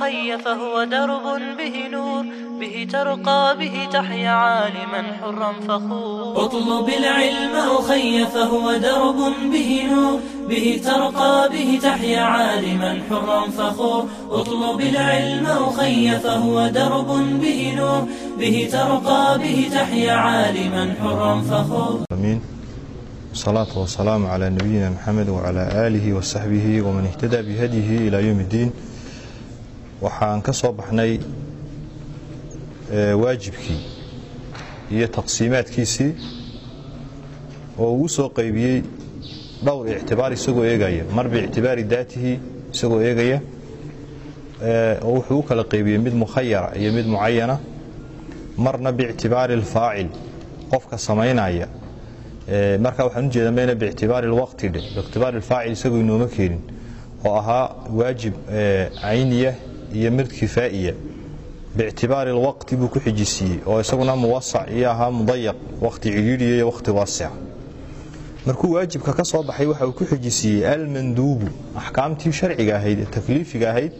الخي فهو درب به نور به ترقى به تحيا عالما حرا فخور اطلب العلم أخي فهو درب به نور به ترقى به تحيا عالما حرا فخور اطلب العلم أخي فهو درب به نور به ترقى به تحيا عالما حرا فخور آمين والصلاة والسلام على نبينا محمد وعلى آله وصحبه ومن اهتدى بهديه إلى يوم الدين waxaan ka soo baxnay waajibkii iyo taqsiimaadkiisii oo uu soo qaybiyey dhowr ictibaar isagoo eegaya. Mar biictibaari daatihi isagoo eegaya oo wuxuu u kala qaybiyey mid mukhayara iyo mid mucayana marna biictibaari alfaacil qofka samaynaya marka waxaan u jeeda mayna biictibaari alwaqti dhe. Biictibaari alfaacil isagoo inooma keenin oo ahaa waajib cayniya iyo mid kifaa'iya biictibaari alwaqti buu ku xijisiiyey oo isaguna muwasac iyo ahaa mudayaq wakhti cidhiidhiya iyo wakhti waasica markuu waajibka ka soo baxay waxa uu ku xijisiiyey almanduubu axkaamtii sharciga ahayd ee takliifiga ahayd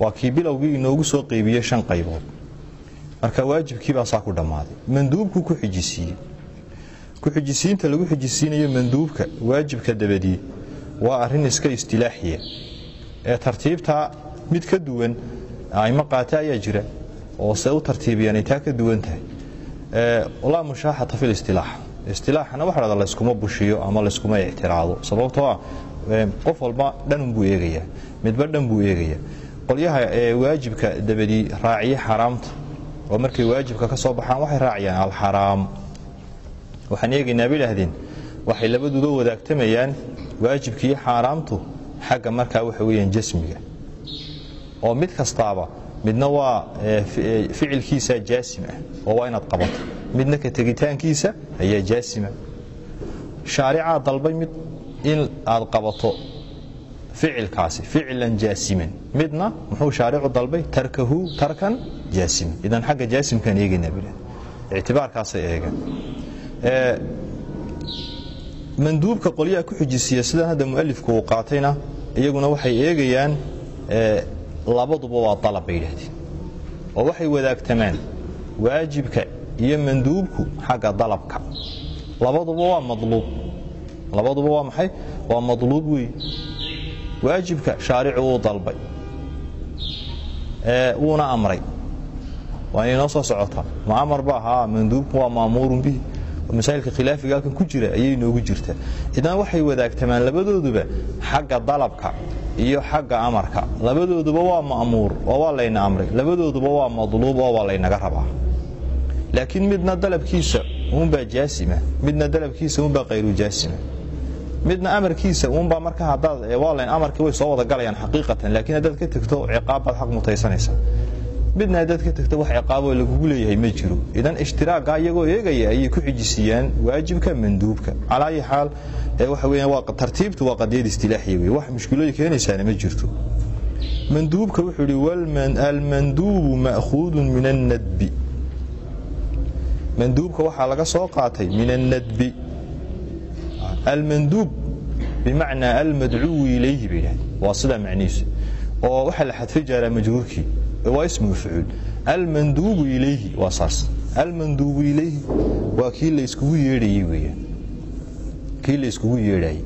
waa kii bilowgii inoogu soo qeybiyey shan qaybood. Marka waajibkii baa saa ku dhammaaday. Manduubkuu ku xijisiiyey. Ku-xijisiinta lagu xijisiinayo manduubka waajibka dabadii waa arrin iska istilaaxiya. Ee tartiibtaa mid ka duwan aimo qaata ayaa jira oo se u tartiibiyanay taa ka duwan tahay. Laa mushaaxata fi listilaax istilaaxana waxa dhada layskuma bushiyo ama layskuma ictiraado sababtoo ah qof walba dhanunbuu eegayaa midba dhan buu eegayaa qolyaha waajibka dabadii raaciye xaraamta. Oo markay waajibka ka soo baxaan waxay raaciyaan alxaraam. Waxaan eegaynaa bay waxay labaduba wadaagtamayaan waajibkiiyo xaaraamtu xagga markaa waxa weyaan jasmiga oo mid kastaaba midna waa ficilkiisa jaasim ah oo waa inaad qabato. Midna ka tegitaankiisa ayaa jaasima shaaricaa dalbay mid in aad qabato ficilkaasi ficilan jaasiman midna muxuu shaaricu dalbay tarkahu tarkan jaasiman idan xagga jaasimkaan eegaynaa bila ictibaarkaasay eegeen. Manduubka qolyaha ku xijisiya sidan hadda mualifku uu qaatayna iyaguna waxay eegayaan labaduba waa dalab bay yidhaahdeen oo waxay wadaagtamaan waajibka iyo manduubku xagga dalabka. Labaduba waa maluub labaduba waa maxay? Waa madluub wey waajibka shaaricu wuu dalbay wuuna amray. Waa inay noo soo socotaa. Ma amar ba ahaa manduubku waa maamuurun bihi masaa'ilka khilaafiga halkan ku jira ayay noogu jirtaa idan waxay wadaagtamaan labadooduba xagga dalabka iyo xagga amarka. Labadooduba waa ma'muur oo waa layna amray. Labadooduba waa madluub oo waa laynaga rabaa. Laakiin midna dalabkiisa uunbaa jaasima midna dalabkiisa uunbaa khayru jaasima. Midna amarkiisa uunbaa marka hadaad waa layn amarkii way soo wada galayaan xaqiiqatan laakiin haddaad ka tegto ciqaab baad xaq mutaysanaysaa midna haddaad ka tegto wax ciqaaboo lagugu leeyahay ma jiro. Idan ishtiraaga iyagoo eegaya ayay ku xijisiiyaan waajibka manduubka. Calaa ayi xaal waxa weya waa tartiibtu waa qadiyad istilaaxiya wey wax mushkilooyi keenaysaana ma jirto. Manduubka wuxuu ihi almanduubu ma'khuudun min annadbi manduubka waxaa laga soo qaatay min annadbi almanduub bimacnaa almadcuwu ilayhi bay yidhahdeen. Waa sidaa macnihiisu oo waxaa la xadfay jaaraa majruurkii waa ismu mafcuul almanduubu ilayhi waa saas almanduubu ilayhi waa kii layskugu yeedhayey weyaan kii layskugu yeedhayey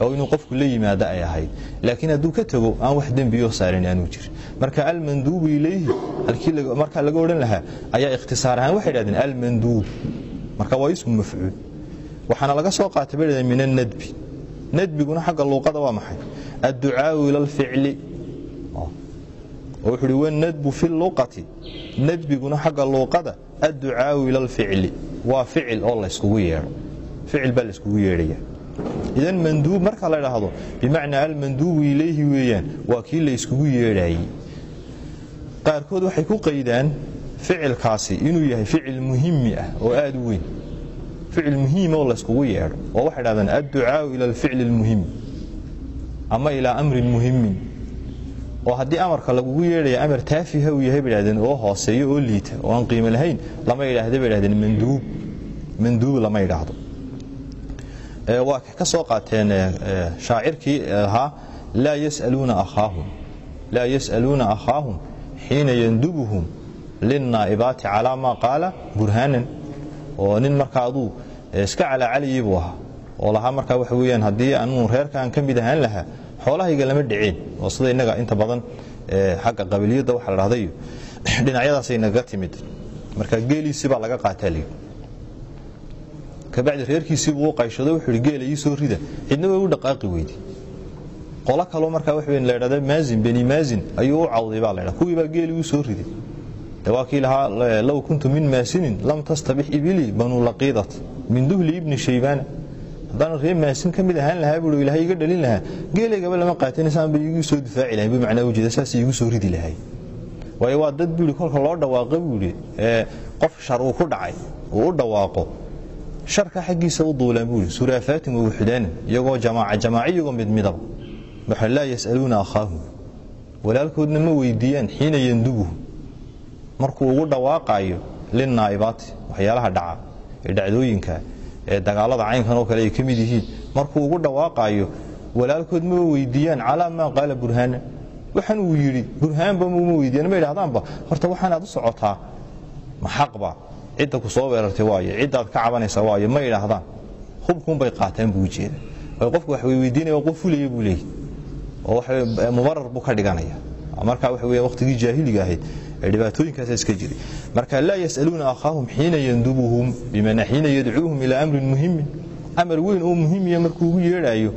oo inuu qofku la yimaado ay ahayd. Laakiin hadduu ka tago aan wax dembiyoo saaran aanuu jirin marka almanduubu ilayhi markaa laga odhan lahaa ayaa ikhtisaar ahaan waxay dhahdeen almanduub marka waa ismu mafcuul waxaana laga soo qaatay bay dhahdeen min annadbi nadbiguna xagga luuqada waa maxay? Adducaau ila wuxuu uhi wanadbu fi luqati. Nadbiguna xagga luuqada adducaau ila alficli. Waa ficil oo layskugu yeedho. Ficil baa layskugu yeedhaya. Idan manduub marka la idhaahdo bimacnaa almanduubu ilayhi weeyaan waa kii layskugu yeedhayey qaarkood waxay ku qaydaan ficilkaasi inuu yahay ficil muhimi ah oo aad u weyn. Ficil muhiim oo layskugu yeedho. Oo waxay dhahdaan adducaau ila alficli almuhim ama ilaa amrin muhimin oo haddii amarka lagugu yeedhaya amar taafiha uu yahay bay dhahdeen oo hooseeyo oo liita oo aan qiimo lahayn lama idhaahda bay dhahdeen manduub. Manduub lama idhaahdo waa ka soo qaateen shaacirkii ahaa laa yasaluuna akhaahum. Laa yas'aluuna akhaahum xiina yandubuhum linnaa'ibaati calaa maa qaala burhaanan. Oo nin markaa aduu iska calaacalayay buu ahaa. Oo lahaa markaa waxa weyaan haddii anuu reerkaan ka mid ahaan lahaa xoolahayga lama dhiceen oo sida innaga inta badan xagga qabiliyadda waxa la dhahdayo dhinacyadaasay nagaga timid. Marka geeliisii baa laga qaataa lii kabacdi reerkiisiibuu wuxuu ihi geela ii rida. Cidna way u dhaqaaqi weydi qolo kaloo markaa waxa weyn la ydhahda maazin beni maazin ayuu u cawday baa la ydhaha kuwii baa geeli u riday de waa lahaa low kuntu min maasinin lam tastabix ibilii banuu laqiidat min duhli ibni shaybaana haddaan reer maasin ka mid ahaan lahaa? buu ilahay iga dhalin lahaa. Geelaygaba lama qaatanaysaan bay iigu soo difaaci lahayn buu macnaa ujeeda saas iigu soo ridi lahay. Waayo waa dad buu yidhi kolka loo dhawaaqa buu yidhi. Qof shar uu ku dhacay uu u dhawaaqo sharka xaggiisa u duulaan buu yidhi. Suraafaatin wa wuxdaanin iyagoo jamaaca jamaaci iyagoo mid midaba waxa laa yas'aluuna akhaahum. Walaalkoodna ma weydiiyaan xiina yandubuhu markuu ugu dhawaaqaayo linnaa'ibaati waxyaalaha dhaca ee dhacdooyinka dagaalada caynkan oo kale ay ka mid yihiin. Markuu ugu dhawaaqaayo walaalkood ma weydiiyaan calaa maa qaala burhaana. Waxaan uu yidhi burhaanba muma weydiiyaan ma idhahdaanba horta waxaanaad u socotaa. Ma xaqba cidda ku soo weerartay waayo ciddaad ka cabanaysa waayo ma idhaahdaan hubkuunbay qaataan buu ujeeda qofku wax weydiinaya qof fulaya buu leeyahy oo mubarar buu ka dhiganaya. Marka waxa weya waqtigii jaahiliga ahayd dhibaatooyinkaasa iska jiray. Marka laa yas'aluuna akhaahum xiina yandubuhum bimacnaa xiina yadcuuhum ilaa amrin muhimin amar weyn oo muhimiya markuu ugu yeedhaayo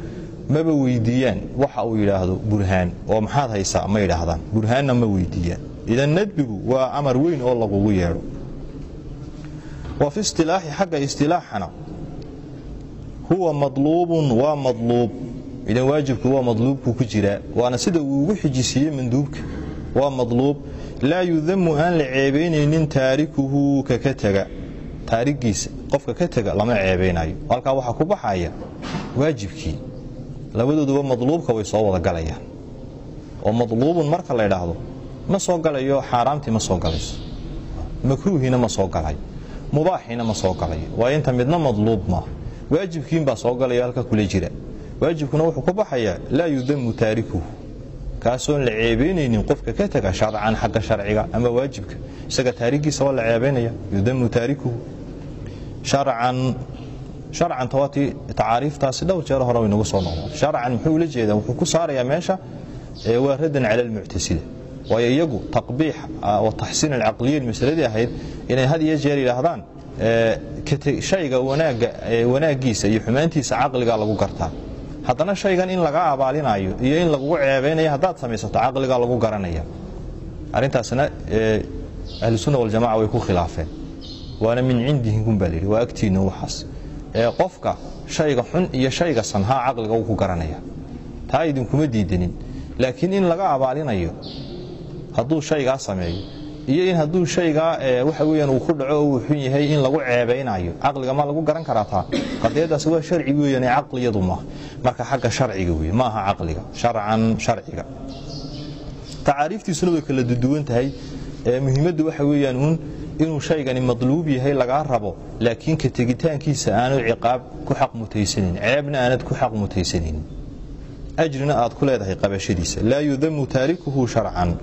maba weydiiyaan waxa uu yidhaahdo burhaan oo maxaad haysaa ma idhaahdaan burhaanna ma weydiiyaan. Idan nadbigu waa amar weyn oo lagugu yeedho. Wa fi istilaaxi xagga istilaaxana huwa madluubun waa madluub. Idan waajibku waa madluubku ku jiraa waana sida uu ugu xijisiiyey manduubka. Waa madluub laa yudamu aan la ceebaynaynin taarikuhu kaka tega taarigiisa qofka ka tega lama ceebaynayo halkaa waxaa ku baxaya waajibkii. Labadooduba madluubka way soo wada galayaan oo madluubun marka la ydhaahdo ma soo galayo xaaraamtii ma soo galayso. Makruuhiina ma soo galayo mubaaxiina ma soo galayo waa inta midna madluub maaha waajibkiinbaa soo galaya halka kula jira. Waajibkuna wuxuu ku baxayaa laa yudamu taarikuhu kaasoon la ceebaynaynin qofka ka tega sharcan xagga sharciga ama waajibka. Isaga taarigiisa waa la ceebaynaya yudamu taarikuhu sharcan tawaatii tacaariiftaasi dhowr jeer hore waynagu soo noqdaan sharcan muxuu ula jeedaa wuxuu ku saarayaa meesha waa raddan cala almuctasila waayo iyagu taqbiix wa taxsiin alcaqliyin masaladii ahayd inay had iyo jeer yidhaahdaan shayga wanaaggiisa iyo xumaantiisa caqliga lagu gartaa haddana shaygan in laga abaalinayo iyo in lagugu ceebaynayo haddaad samaysato caqliga lagu garanaya. Arrintaasna ahlusunna waljamaca way ku khilaafeen. Waana min cindihim kun baa layidhi waa agtiinna waxaas. Qofka shayga xun iyo shayga sanhaa caqliga uu ku garanaya. Taa idinkuma diidanin. Laakiin in laga abaalinayo hadduu shaygaa sameeyo iyo in hadduu shaygaa waxa weyaan uu ku dhaco uu xun yahay in lagu ceebaynayo caqliga ma lagu garan karaa taa. Qadiyadaasi waa sharci weeyaan caqliyadu maaha marka xagga sharciga wey ma aha caqliga sharcan sharciga. Tacaariiftiisuna way kala duduwan tahay. Muhiimaddu waxa weeyaan uun inuu shaygani madluub yahay lagaa rabo laakiin ka tegitaankiisa aanu ciqaab ku xaq mutaysanin ceebna aanad ku xaq mutaysanin ajrina aad ku leedahay qabashadiisa. Laa yudamu taarikuhu sharcan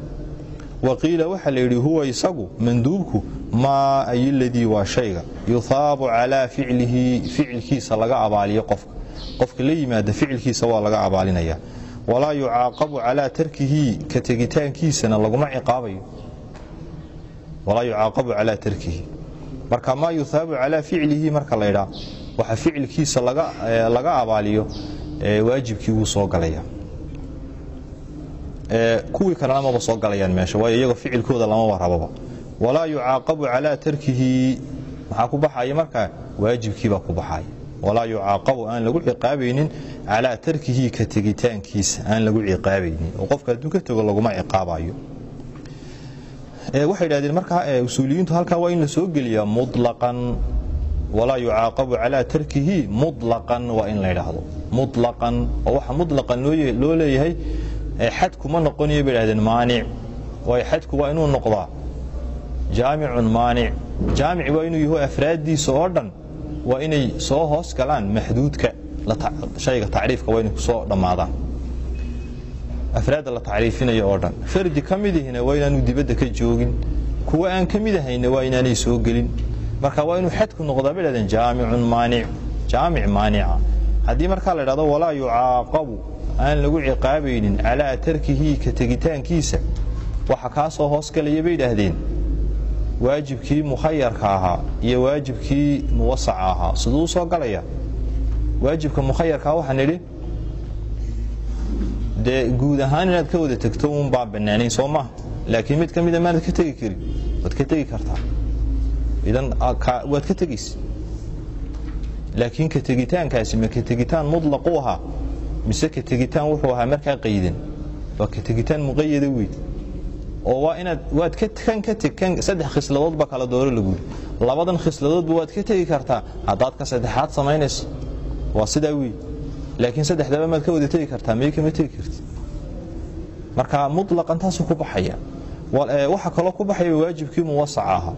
waqiila waxaa la yidhi huwa isagu manduubku maa ay ladii waa shayga. Yuhaabu calaa ficlihi ficilkiisa laga abaaliyo qofka. Qofka la yimaada ficilkiisa waa laga abaalinaya. Walaa yucaaqabu calaa tarkihi ka tegitaankiisana laguma ciqaabayo. Walaa yucaaqabu calaa tarkihi. Marka maa yuhaabu calaa ficlihi marka la ydhaa waxa ficilkiisa laga abaaliyo waajibkii wuu soo galaya kuwii kalena maba soo galayaan meesha waayo iyagoo ficilkooda lamaba rababa walaa yucaaqabu calaa tarkihi maxaa ku baxaya markaa waajibkiibaa ku baxaya. Walaa yucaaqabu aan lagu ciqaabaynin calaa tarkihi ka tegitaankiisa aan lagu ciqaabaynin. Oo qofka hadduu ka tego laguma ciqaabayo. Waxay idhahdeen markaa usuuliyiintu halkaa waa in la soo geliyaa walaa yucaaqabu calaa tarkihi mulaqan waa in la ydhaahdo mulaqan oo waxa mulaqan loo leeyahay xadku ma noqonayo bay idhahdeen maanic. Waayo xadku waa inuu noqdaa jaamicun maanic. Jaamic waa inuu yaho afraaddiisa oo dhan waa inay soo hoos galaan maxduudka shayga tacriifka waa inay ku soo dhammaadaan. Afraadda la tacriifinayo oo dhan. Fardi ka midihina waa inaanu dibadda ka joogin. Kuwa aan ka mid ahayna waa inaanay soo gelin. Marka waa inuu xadku noqdaa bay dhahdeen jaamicun maanic. Jaamic maanica haddii markaa la dhahdo walaa yucaaqabu aan lagu ciqaabaynin calaa tarkihi ka tegitaankiisa waxa kaa soo hoosgalaya bay idhaahdeen. Waajibkii mukhayarka ahaa iyo waajibkii muwasaca ahaa siduu u soo galaya. Waajibka mukhayarkaa waxaan nidhi dee guud ahaan inaad ka wada tegto un baan bannaanayn soo maha laakiin mid ka mida maanad ka tegi karin waad ka tegi kartaa. Idan waad ka tegaysa laakiin ka tegitaankaasi ma ka tegitaan mutlaqu ahaa mise ka tegitaan wuxuu ahaa markaa qaydan waa ka tegitaan muqayada weyn oo waa inaad waad kan ka teg saddex khisladoodba kala dooro laguuri labadan khisladoodba waad ka tegi kartaa. Haddaad ka saddexaad samaynayso waa sidaa wey laakiin saddexdaba maad ka wada tegi kartaa may kama tegi karti marka mutlaqan taasuu ku baxaya. Waxa kaloo ku baxaya waajibkii muwasaca ahaa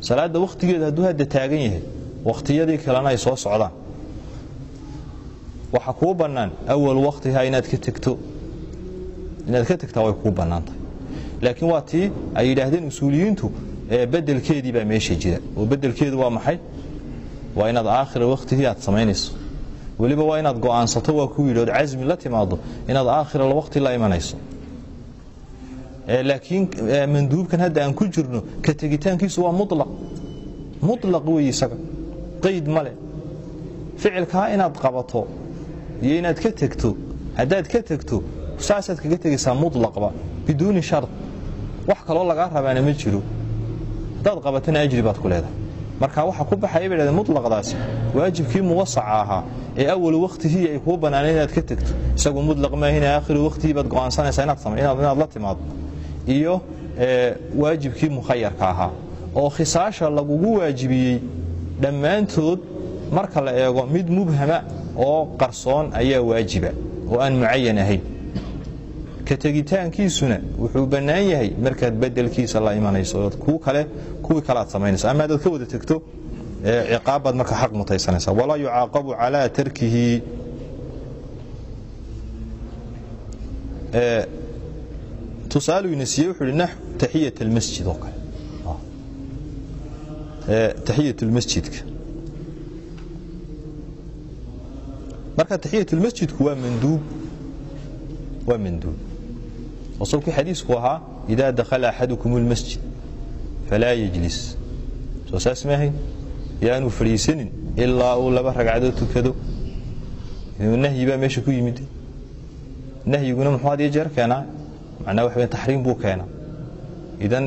salaadda wakhtigeeda hadduu hadda taagan yahay wakhtiyadii kalena ay soo socdaan waxa kuu bannaan awal wakhtiha inaad ka tegto inaad ka tegtaa way kuu bannaan tahay. Laakiin waa tii ay yidhaahdeen usuuliyiintu bedelkeedii baa meesha jira. Oo bedelkeedu waa maxay? Waa inaad aakhira waktigii aad samaynayso. Weliba waa inaad go'aansato waa ku yidhi ood casmi la timaado inaad aakhira wakti la imanayso. Laakiin manduubkan hadda aan ku jirno ka tegitaankiisu waa mulaq mulaq wey isaga. Qayd male ficilkaa inaad qabato iyo inaad ka tegto haddaad ka tegto saasaad kaga tegaysaa mulaqba biduuni shard wax kaloo lagaa rabaana ma jiro haddaad qabatana ajri baad ku leedahay marka waxa ku baxaya bay dhahdeen mutlaqdaasi waajibkii muwasaca ahaa ee awal wakhtigii ay kuu bannaaneen inaad ka tegto isagu mutlaq maahina aakhiru wakhtigii baad go'aansanaysaa inaad la timaado iyo waajibkii mukhayarka ahaa oo khisaasha lagugu waajibiyey dhammaantood marka la eego mid mubhama oo qarsoon ayaa waajiba oo aan mucayan ahayn. Ka tegitaankiisuna wuxuu bannaan yahay markaad bedelkiisa la imanayso ku kale kuwii kale samaynayso. Ama adaad ka wada tegto ciqaabbaad marka xaq mutaysanaysa walaa yucaaqabu calaa tarkihi. Tusaalu ina siiyey wuxuu hi taxiyat almasjid oo kale. Taxiyat lmasjidka marka taxiyat lmasjidku waa manduub. Waa manduub. Rasuulkii xadiisku ahaa idaa dakhala axadukum اlmasjid falaa yejlis soo saas maahayn yaanu fadhiisanin ilaa uu laba ragcadood tukado. Nahyi baa meesha ku yimid. Nahyiguna muxuu had iyo jeer keenaa? Macnaa waxa weya taxriim buu keenaa. Idan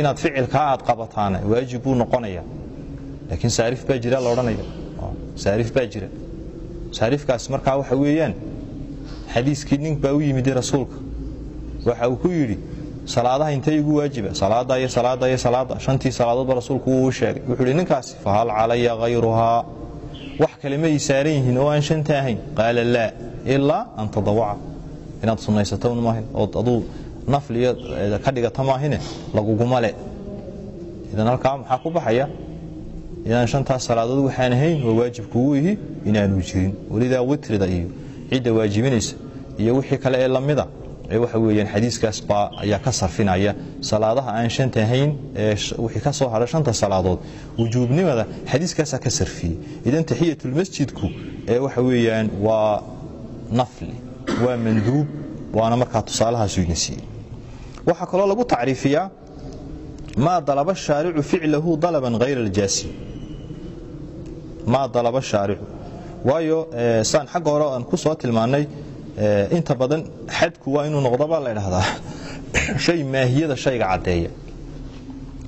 inaad ficilkaa aad qabataana waajib buu noqonaya laakiin saarif baa jira la odhanaya saarif baa jira saarifkaas markaa waxa weeyaan xadiiskii nin baa u yimid rasuulka. Waxa uu ku yidhi salaadaha intay igu waajiba? Salaada iyo salaada iyo salaada. Shantii salaadoodba rasuulku wuu sheegay. Wuxuu hi ninkaasi fahal calaya hayruhaa wax kale ma ii saaran yihiin oo aan shanta ahayn. Qaala laa ilaa an tadawaca inaad sunnaysato maahin ood aduu nafliyo ka dhigata maahine laguguma le idan halkaa maxaa ku baxaya inaan shantaas salaadood waxaan ahayn waa waajib kugu ihi inaanu jirin. Welidaa witrida iyo cidda waajibinaysa iyo wixii kale ee lamida ee waxa weeyaan xadiiskaas baa ayaa ka sarfinaya. Salaadaha aan shanta ahayn ee wixii ka soo hadha shanta salaadood wujuubnimada xadiiskaasaa ka sarfiyey. Idan taxiyatulmasjidku ee waxa weeyaan waa nafli waa manduub waana markaa tusaalahaasu ina siiyey. Waxaa kaloo lagu tacriifiyaa maa dalaba shaaricu ficlahu dalaban hayra aljaasi maa dalaba shaaricu. Waayo saan xagga hore aan ku soo tilmaannay inta badan xadku waa inuu noqdobaa la dhahdaa shay maahiyada shayga caddeeya.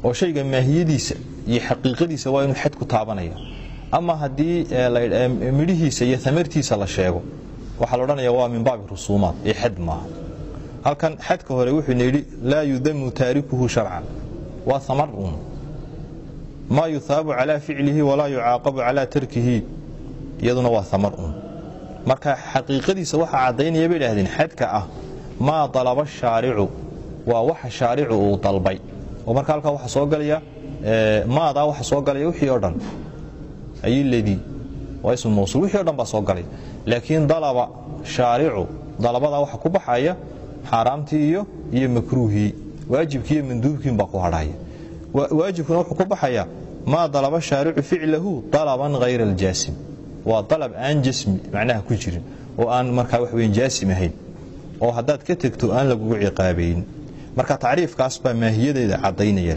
Oo shayga maahiyadiisa iyo xaqiiqadiisa waa inuu xadku taabanaya. Ama haddii midhihiisa iyo amartiisa la sheego waxaa la odhanaya waa min baabi rusuumaat ee xad maaha. Halkan xadka hore wuxuuna yidhi laa yudamu taarikuhu sharcan. Waa amar un maa yuhaabu calaa ficlihi walaa yucaaqabu calaa tarkihi. Iyaduna waa amar un. Marka xaqiiqadiisa waxaa caddaynaya bay idhahdeen xadka ah maa dalaba shaaricu waa waxa shaaricu uu dalbay. Oo marka halkaa waxa soo galaya maadaa waxa soo galaya wixii oo dhan. Ayladii waa ismu mawsuul. Wixii o dhan baa soo galay laakiin dalaba shaaricu dalabadaa waxa ku baxaya xaaraamtii iyo iyo makruuhii waajibkii iyo manduubkiin baa ku hadhaya waajibkuna wuxuu ku baxayaa maa dalaba shaaricu ficlahu dalaban hayra aljaasim. Waa dalab aan jasmi macnaha ku jirin oo aan markaa wax weyn jaasim ahayn oo haddaad ka tegto aan lagugu ciqaabayn. Marka tacriifkaas baa maahiyadeeda caddaynaya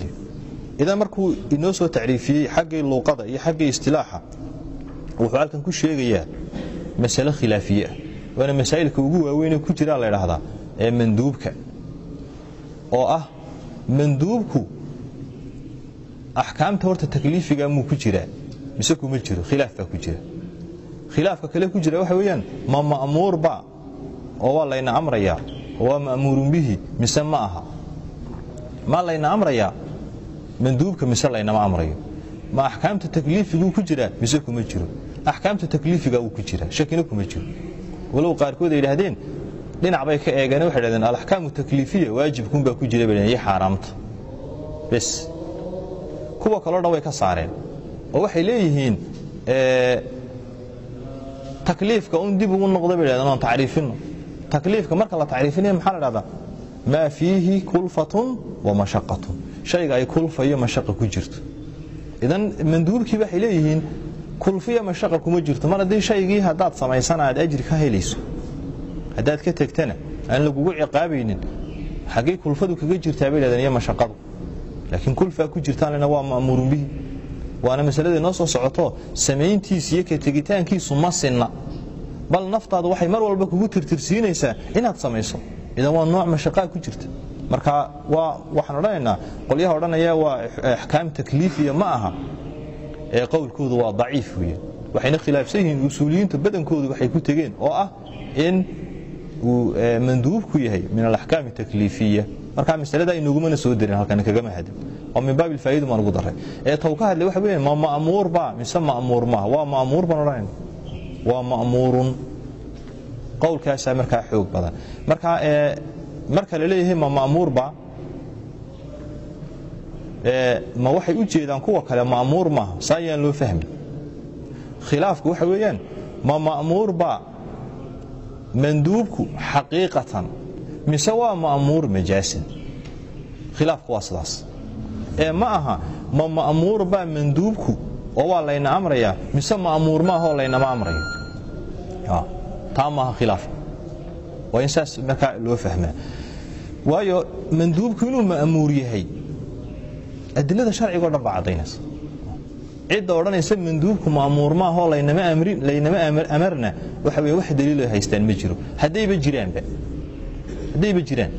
idan markuu inoo soo tacriifiyey xaggii luuqada iyo xaggii istilaaxa wuxuu halkan ku sheegayaa masale khilaafiye ah waana masaa'ilka ugu waaweynee ku jiraa la ydhaahdaa ee manduubka oo ah manduubku axkaamta horta takliifiga muu ku jiraa mise kuma jiro khilaaf baa ku jira. Khilaafka kale ku jira waxa weeyaan ma ma'muurba oo waa layna amrayaa oo waa ma'muurun bihi mise ma aha. Ma layna amrayaa manduubka mise laynama amrayo. Ma axkaamta takliifiguu ku jiraa mise kuma jiro. Axkaamta takliifiga uu ku jiraa shakina kuma jiro. Walow qaarkood ay yidhaahdeen dhinac bay ka eegeen waxay dhahdeen alaxkaamu takliifiya waajibkunbaa ku jira bay iyo xaaraamta. Bes kuwa kaloo dhan way ka saareen. Oo waxay leeyihiin takliifka un dib ugu noqda bay dhahdeen oon tacriifino. Takliifka marka la tacriifinaya maxaa la dhahdaa maa fiihi kulfatun wa mashaqatun shayga ay kulfa iyo mashaqa ku jirto. Idan manduubkii waxay leeyihiin kulfiya mashaqa kuma jirto. Mar haddii shaygii haddaad samaysana aad ajri ka helayso. Haddaad ka tegtana aan lagugu ciqaabaynin xaggay kulfadu kaga jirtaa bay dhahdeen iyo mashaqadu laakiin kulfaa ku jirtaanlena waa ma'muurun bihi. Waana masalada inoo soo socoto samayntiisa iyo ka tegitaankiisu ma sinna. Bal naftaadu waxay mar walba kugu tirtirsiinaysaa inaad samayso. Idan waa nooc mashaqaa ku jirta. Marka waxaan odhanaynaa qolyaha odhanaya waa axkaam takliifiya ma aha. Ee qowlkoodu waa daciif weeye waxayna khilaafsan yihiin usuuliyiintu badankoodu waxay ku tegeen oo ah in uu manduubku yahay min alaxkaam takliifiya marka masalada inogumana soo darin halkan kagama hadin oo min baab ilfaa'idu maan ugu daray. Ee taw ka hadlay waxa weeye ma ma'muur ba mise ma'muur maaha waa ma'muur baan odhanayna waa ma'muurun. Qowlkaasaa markaa xoog badan. Marka marka la ma ma'muurba ma waxay u jeedaan kuwa kale ma'muur maaha saa ayaan loo fahmin. Khilaafku waxa weeyaan ma ma'muurba manduubku xaqiiqatan mise waa ma'muur majaasin khilaafku waa sidaas. Ee ma aha ma ma'muurba manduubku oo waa layna amrayaa mise ma'muur maaha oo laynama amrayo taa maaha khilaafku waa in saas markaa loo fahmaa. Waayo manduubku inuu ma'muur yahay adilada sharcigo dhan baa caddaynaysa. Cidda odhanaysa manduubku ma'muur maahoo laynama amarna waxa weye wax daliilo haystaan ma jiro. Haddayba jiraanba haddayba jiraan.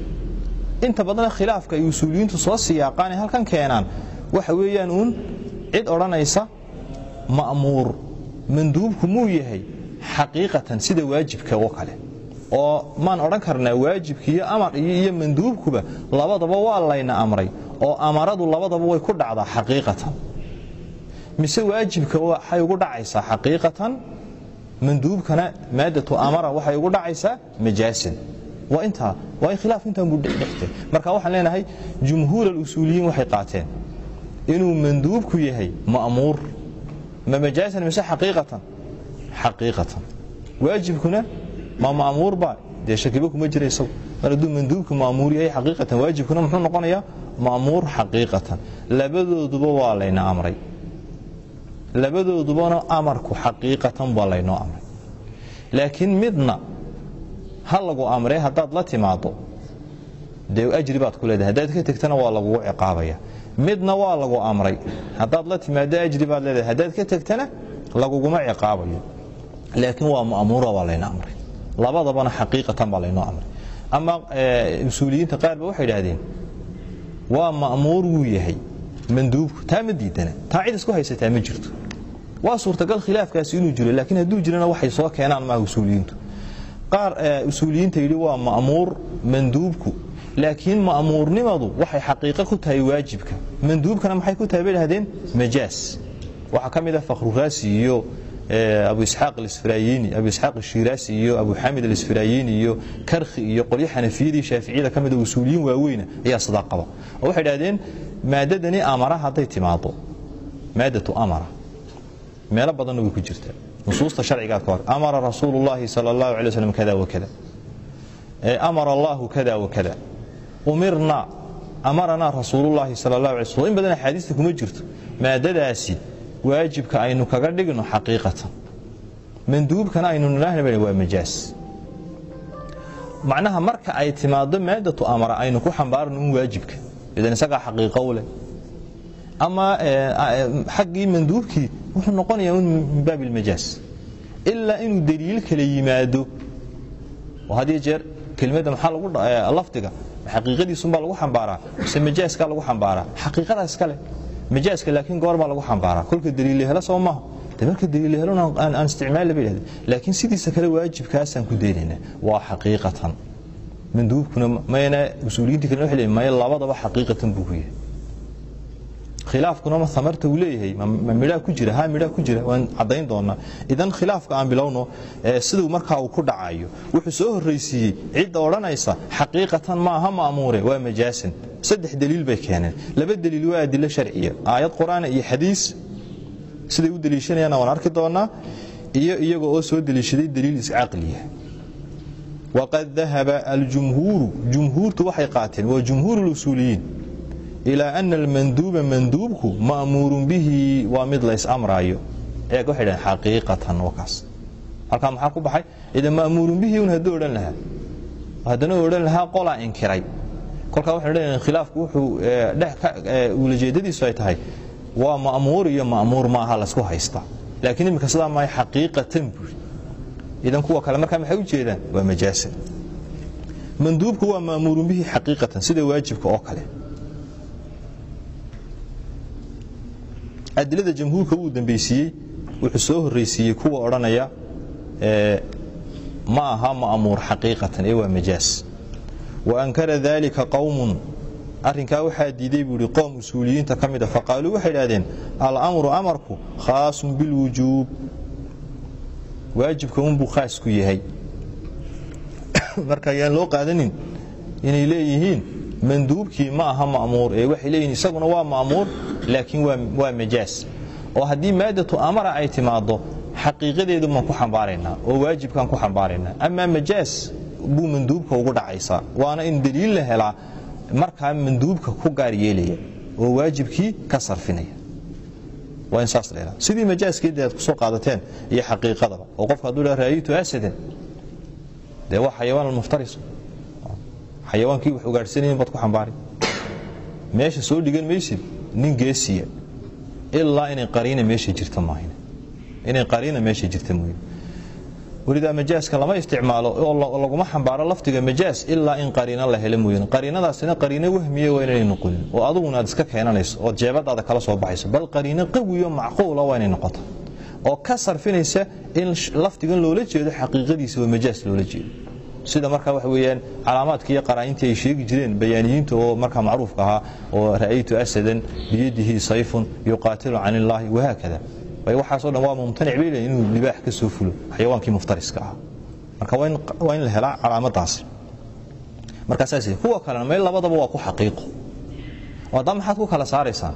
Inta badana khilaafka ay usuuliyiintu soo siyaaqaan ee halkan keenaan waxa weeyaan uun cid odhanaysa ma'muur manduubku muu yahay xaqiiqatan sida waajibka oo kale. Oo maan odhan karnaa waajibka iyo amar iyo manduubkuba labadaba waa layna amray oo amaradu labadaba way ku dhacdaa xaqiiqatan. Mise waajibka waxay ugu dhacaysaa xaqiiqatan manduubkana maadatu amara waxay ugu dhacaysaa majaasin waa intaa waa in khilaaf intaan buu dhextay marka waxaan leenahay jumhuur alusuuliyiin waxay qaateen inuu manduubku yahay ma'muur. Ma majaasan mise xaqiiqatan? Xaqiiqatan. Waajibkuna ma ma'muurba dee shakiba kuma jira isagu. Mar hadduu manduubku ma'muur yahay xaqiiqatan waajibkuna muxuu noqonayaa ma'muur xaqiiqatan. Labadooduba waa layna amray. Labadoodubana amarku xaqiiqatan baa laynoo amray. Laakiin midna ha lagu amree haddaad la timaado dee ajri baad ku leedahay. Haddaad ka tegtana waa lagugu ciqaabaya. Midna waa lagu amray. Haddaad la timaado ajri baad leedahay. Haddaad ka tegtana laguguma ciqaabayo. Laakiin waa ma'muura waa layna amray. Labadabana xaqiiqatan baa laynoo amray. Ama usuuliyiinta qaar ba waxay idhaahdeen waa ma'muur wuu yahay. Manduubku taa diidana. Taa cid isku haysataa ma jirto. Waa suurtagal khilaafkaasi inuu jiro laakiin hadduu jirana waxay soo keenaan maaha usuuliyiintu qaar usuuliyiinta yidhi waa ma'muur manduubku. Laakiin ma'muurnimadu waxay xaqiiqo ku tahay waajibka. Manduubkana maxay ku tahay bay dhahdeen majaas. Waxaa ka mid ah fakhruraasi iyo abu isxaaq alisfirayini abu isxaaq ashiraasi iyo abu xamid alisfirayini iyo karkhi iyo qolyo xanafiyadii shaaficiyada ka mida usuuliyiin waaweyna ayaa sidaa oo waxay dhahdeen maadadani amara hadday timaado maadatu amara. Meelo badanna way ku jirtaa nusuusta sharcigaa ka hor amara rasuulu llaahi sala allahu alay waslm kada wakada amara allaahu kada wakada umirna amaranaa rasuulullaahi sala allah alay slm in badan axaadiista kuma jirto maadadaasi waajibka aynu kaga dhigno xaqiiqatan. Manduubkana aynu nidhaahna waa majaas macnaha marka ay timaado maadatu amara aynu ku xambaarno un waajibka. Idan isagaa xaqiiqo u leh. Ama xaggii manduubkii wuxuu noqonayaa un min baab ilmajaas ilaa inuu daliil kale yimaado. Oo had iyo jeer kelmadda maxaa lagu lafdiga xaqiiqadiisunbaa lagu xambaaraa mise majaaskaa lagu xambaaraa xaqiiqadaa iska leh majaaska laakiin goorbaa lagu xambaaraa. Kolka daliil helo soo maaha. De marka daliil helona aan isticmaal ba yidhahde laakiin sidiisa kale waajibkaasaan ku daynaynaa. Waa xaqiiqatan. Manduubkuna mayna usuuliyiintii kalena waxay leeyihiin maya labadaba xaqiiqatan buu ku yahay khilaafkuna ma amarta uu leeyahay ma midhaa ku jira ha midhaa ku jira waan caddayn doonaa idan khilaafka aan bilowno siduu markaa uu ku dhacayo wuxuu soo horraysiiyey cidda odhanaysa xaqiiqatan maaha ma'muure waa majaasan saddex daliil bay keeneen laba daliil waa adilo sharciya aayad qur'aana iyo xadiis siday u deliishanayaana waan arki doonaa iyo iyaga oo soo deliishaday daliil iscaqliya waqad dahaba aljumhuuru jumhuurtu waxay qaateen waa jumhuur lusuuliyiin ilaa ana almanduuba manduubku ma'muurun bihi waa mid lays amraayo eeg waxay xaqiiqatan wakaas halkaa maxaa ku baxay? Idan ma'muurun bihi un hadduu odhan lahaa. Haddana odhan lahaa qolaa inkiray. Kolkaa waxay odhan khilaafku wuxuu ulajeedadiisu ay tahay waa ma'muur iyo ma'muur maaha laysku haysta laakiin iminka sidaa maahay xaqiiqatan buuri idan kuwa kale markaa maxay u jeedaan? Waa majaasa manduubku waa ma'muurun bihi xaqiiqatan sida waajibka oo kale adilada jamhuurka wuu dambaysiiyey wuxuu soo horraysiiyey kuwa odhanaya ma aha ma'muur xaqiiqatan ee waa majaas wa ankara dalika qowmun arrinkaa waxaa diiday buu ihi qoom usuuliyiinta ka mida faqaaluu waxay idhahdeen alamru amarku khaasun bilwujuub. Waajibka unbuu khaas ku yahay. Marka ayaan loo qaadanin inay leeyihiin manduubkii ma aha ma'muur. Ee waxay leeyihiin isaguna waa ma'muur laakiin waa majaas oo haddii maadatu amara ay timaaddo xaqiiqadeedu maan ku xambaaraynaa oo waajibkaan ku xambaaraynaa amaa majaas buu manduubka ugu dhacaysaa waana in daliil la helaa markaa manduubka ku gaar yeelaya oo waajibkii ka sarfinaya. Waa in saas leedaha sidii majaaskii aad ku soo qaadateen iyo xaqiiqadaba oo qofka hadduu dhaha ra'aytu asadan dee waa xayawaan almuftaris xayawaankii wax ugaadhsanayin baad ku xambaari. Meesha soo dhigan maysid nin geesiya ilaa inay qariina meesha jirta maahin inay qariina meesha jirta mooye. Welidaa majaaska lama isticmaalo oo laguma xambaaro lafdiga majaas ilaa in qariino la helo mooyane qariinadaasina qariino wahmiye waa inanay noqonin oo aduguna aad iska keenanayso ood jeebadaada kala soo baxayso. Bal qariino qawiyo macquula waa inay noqota oo ka sarfinaysa in lafdigan loola jeedo xaqiiqadiisa waa majaas loola jeedo sida markaa waxa weeyaan calaamaadkii iyo qaraa'intii ay sheegi jireen bayaaniyiinta oo markaa macruufka ahaa oo ra'aytu asadan biyadihi sayfun yuqaatilu can illaahi wahaakada waxaasoo dhan waa mumtanic bay leeyihiin inuu libaax ka soo fulo xayawaankii muftariska ah marka waa in la helaa calaamadaasi. Markaa kuwa kalena meel labadaba waa ku xaqiiqo. Oo haddaa maxaad ku kala saaraysaan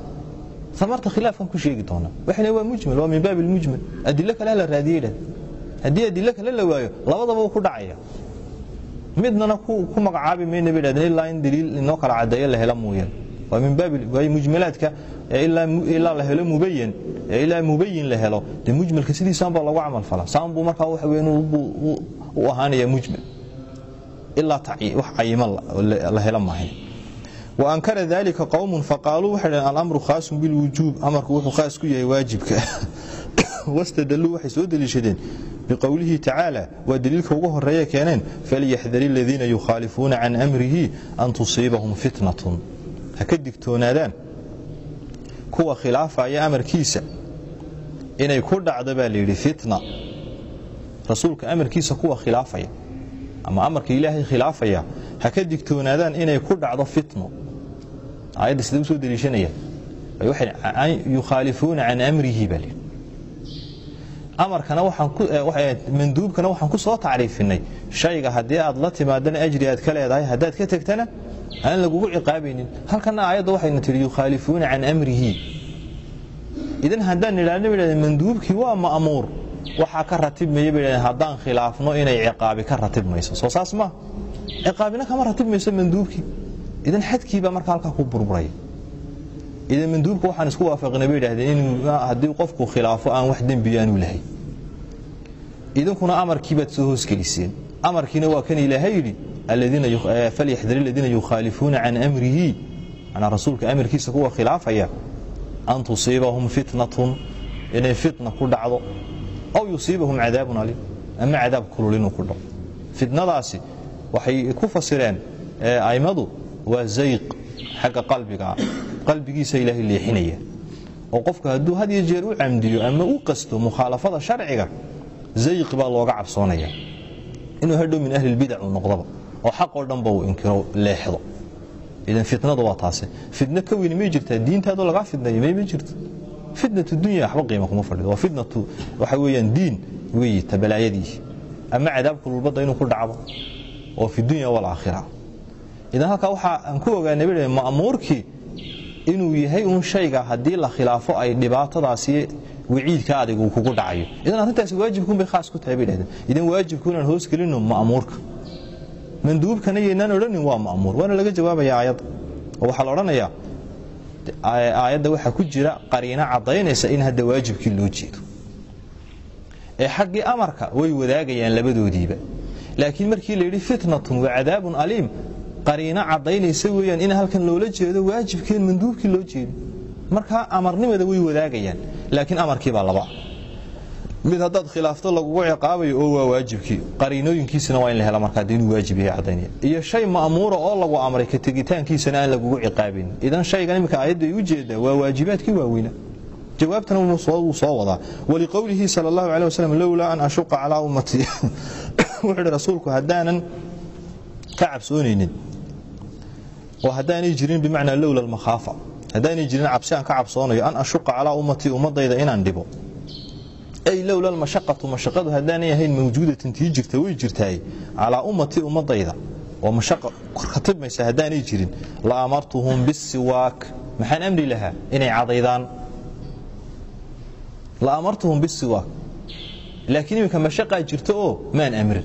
amarta khilaafkan ku sheegi doona. Waxay leeyihiin waa mujmal waa min baab ilmujmal adilo kale la raadiyey dhah haddii adilo kale la waayo labadaba wuu ku dhacaya midnana ku magacaabi mayna bay dhahdeen ilaa in daliil inoo kala caddeeyo la helo mooyaan waa min baab mujmalaadka ilaa la helo mubayan ilaa mubayin la helo. Dee mujmalka sidiisaan baa lagu camal falaa saan buu markaa waxa weyn u ahaanaya mujmal. Ilaa wax cayimo la helo maahayn wa ankara dalika qowmun faqaaluu waxay dhaheen alamru khaasun bilwujuub amarku wuxuu khaas ku yahay waajibka wastadalluu waxay soo deliishadeen biqowlihi tacaala waa daliilka ugu horeeye keeneen falyaxdari aladiina yukhaalifuuna can amrihi an tusiibahum fitnatun. Ha ka digtoonaadaan. Kuwa khilaafaya amarkiisa inay ku dhacdo baa layidhi fitna. Rasuulka amarkiisa kuwa khilaafaya ama amarka ilaahay khilaafaya ha ka digtoonaadaan inay ku dhacdo fitno. Aayadda sida u soo deliishanayaan yukhaalifuuna can amrihi baa layidhi amarkana manduubkana waxaan ku soo tacriifinay. Shayga haddii aad la timaadana ajri aad ka leedahay haddaad ka tegtana aan lagugu ciqaabaynin. Halkana aayadda waxayna tihi yukhaalifuuna can amrihi. Idan haddaan dhahdeen manduubkii waa ma'muur. Waxaa ka ratibmaya bay haddaan khilaafno inay ciqaabi ka ratib mayso. Soo saas ma. Ciqaabina kama ratibmayso manduubkii. Idan xadkiibaa marka halkaa ku burburaya idan manduubka waxaan isku waafaqinay bay idhahdeen inuu haddii qofku khilaafo aan wax dembiya aanu lahay idinkuna amarkiibaad soo hoosgeliseen amarkiina waa kan ilaahay yidhi falyaxdar aladiina yukhaalifuuna can amrihi manaa rasuulka amarkiisa kuwa khilaafaya an tusiibahum fitnatun inay fitna ku dhacdo aw yusiibahum cadaabun aliim ama cadaab kulul inuu ku dhaco fitnadaasi waxay ku fasireen aimadu waa zayq xagga qalbigaa qalbigiisa ilaahay leexinaya. Oo qofka hadduu had iyo jeer u camdiyo ama u qasto mukhaalafada sharciga zayq baa looga cabsoonaya. Inuu hadhow min ahlilbidac uu noqdoba oo xaqoo dhanba uu inkiro leexdo. Idan fitnadu waa taase. Fitno ka weyni may jirtaa diintaadoo lagaa fidnaya may ma jirto. Fitnatu dunya waxba qiima kuma fadhido. Waa fitnatu waxa weeyaan diin weeyi tabalaayadii ama cadaabku lulbadda inuu ku dhacdo. Oo fi dunya walaakhira idan halkaa waxaa aan ku ogaanay ba ma'muurkii inuu yahay uun shayga haddii la khilaafo ay dhibaatadaasi waciidka adiga uu kugu dhacayo. Idan arrintaasi waajibkuunbay khaas ku tahay bay dhahdeen idan waajibku hoos gelinno ma'muurka. Manduubkana yaynaan odhanin waa ma'muur. Waana laga jawaabaya aayadda oo waxaa la odhanayaa aayadda waxaa ku jira qariino caddaynaysa in hadda waajibkii loo jeedo. Ee xaggii amarka way wadaagayaan labadoodiiba. Laakiin markii la yidhi fitnatun wa cadaabun aliim qariino caddaynaysa weeyaan in halkan loola jeedo waajibkeen manduubkii loo jeedo. Markaa amarnimada way wadaagayaan laakiin amarkii baa laba. Mid haddaad khilaafto lagugu ciqaabayo oo waa waajibkii. Qariinooyinkiisana waa in la hela markaa inuu waajib yahay caddaynaya iyo shay ma'muura oo lagu amray ka tegitaankiisana aan lagugu ciqaabin. Idan shaygan imika aayadda ay u jeedaa waa waajibaadkii waaweyna jawaabtana wuu soo wadaa. Waliqowlihi sal allahu aleh waslm lowlaa an ashuqa calaa ummatii wuxuu ihi rasuulku haddaanan ka cabsoonaynin. Oo haddaanay jirin bimacnaa lowla almakhaafa. Haddaanay jirin cabsi aan ka cabsoonayo an ashuqa calaa ummatii ummadayda inaan dhibo. Ay lowla almashaqatu mashaqadu haddaanay ahayn mawjuudatan tii jirta way jirtaay calaa ummatii ummadayda oo mashaqa ratibmaysa haddaanay jirin la amartuhum bisiwaak maxaan amri lahaa inay cadaydaan? La amartuhum bisiwaak laakiin iminka mashaqaa jirta oo maan amrin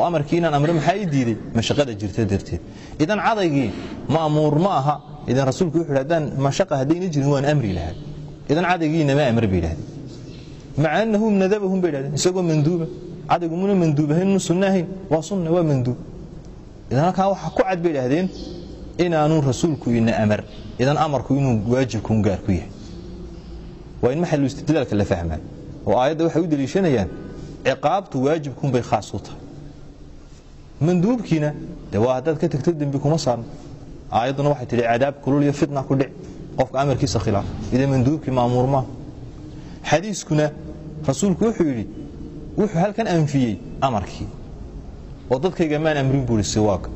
oo amarkii inaan amro maxaa ii diiday mashaqada jirta darteed. Idan cadaygii ma'muur ma aha idan rasuulku wuxu haddaan mashaqa haddayna jirin waan amri lahaa. Idan cadaygiina ma amr bay idhahdeen maca annahu nadabahum bay idhahdeen isagoo manduuba. Cadaygu muna manduub ahayn muna sunno ahayn waa sunna waa manduub. Idan halkaa waxaa ku cad bay idhahdeen inaanu rasuulku ina amar idan amarku inuu waajibkuun gaar ku yahay. Waa in maxalu istidlaalka la fahmaa oo aayadda waxay u deliishanayaan ciqaabtu waajibkuunbay khaas u tahay manduubkiina de waa haddaad ka tagto dembi kuma saarno. Aayadduna waxay tihi cadaab kulul iyo fitna ku dhic qofka amarkiisa khilaaf idan manduubkii maamuur maaha xadiiskuna rasuulku wuxuu yidhi wuxuu halkan anfiyey amarkii. Oo dadkayga maan amrin buuri siwaaka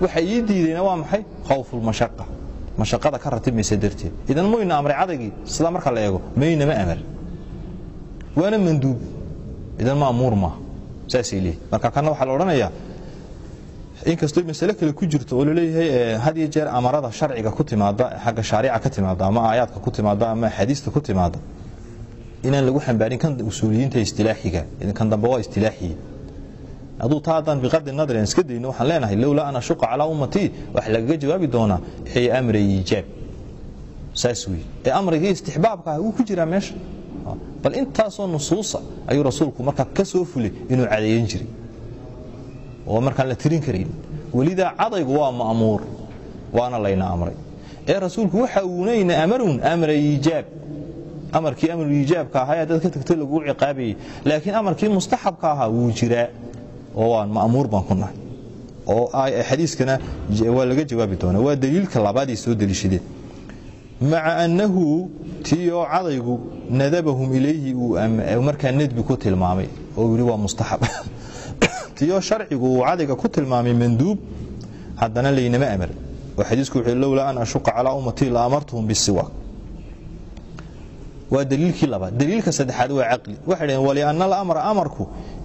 waxa ii diidayna waa maxay? Khawfulmashaqa mashaqada ka ratibmaysa darteed. Idan muyna amray cadaygii sidaa marka la eego maynama amar. Waana manduub. Idan maamuur maaha saasay leeyihiin marka kana waxaa la odhanayaa inkastoo masale kale ku jirto oo la leeyahay had iyo jeer amarada sharciga ku timaada xagga shaariica ka timaada ama aayaadka ku timaada ama axaadiista ku timaada inaan lagu xambaarin kan usuuliyiinta istilaaxiga kan dambe waa istilaaxiye hadduu taa haddaan biqardi nadri iska dayno waxaan leenahay lowlaa an ashuqa calaa ummatii waxa lagaga jawaabi doonaa ay amray iijaab saas wey ee amrigii istixbaabka ah wuu ku jiraa meesha. Bal intaasoo nusuusa ayuu rasuulku markaa ka soo fulay inuu cadeeyan jiray oo markaan la tirin karayn welidaa cadaygu waa ma'muur waana layna amray. Ee rasuulku waxa uunayna amarun amra iijaab amarkii amruliijaabka ahaa ee dad ka tagto laguu ciqaabayay laakiin amarkii mustaxabka ahaa wuu jiraa oo waan ma'muur baan ku nahay. Oo xadiiskana waa laga jawaabi doonaa waa daliilka labaaday soo deliishadeen. Maca annahu tii oo cadaygu nadabahum ilayhi uu markaa nadbi ku tilmaamay oo yidhi waa mustaxab oo sharcigu uu cadayga ku tilmaamay manduub haddana laynama amar. Oo xadiisku wuxuu lowlaa an ashuqa calaa ummatii la amartuhum bisiwaak. Waa daliilkii labaad. Daliilka saddexaad waa caqli. Waxay dhaheen walianna alamra amarku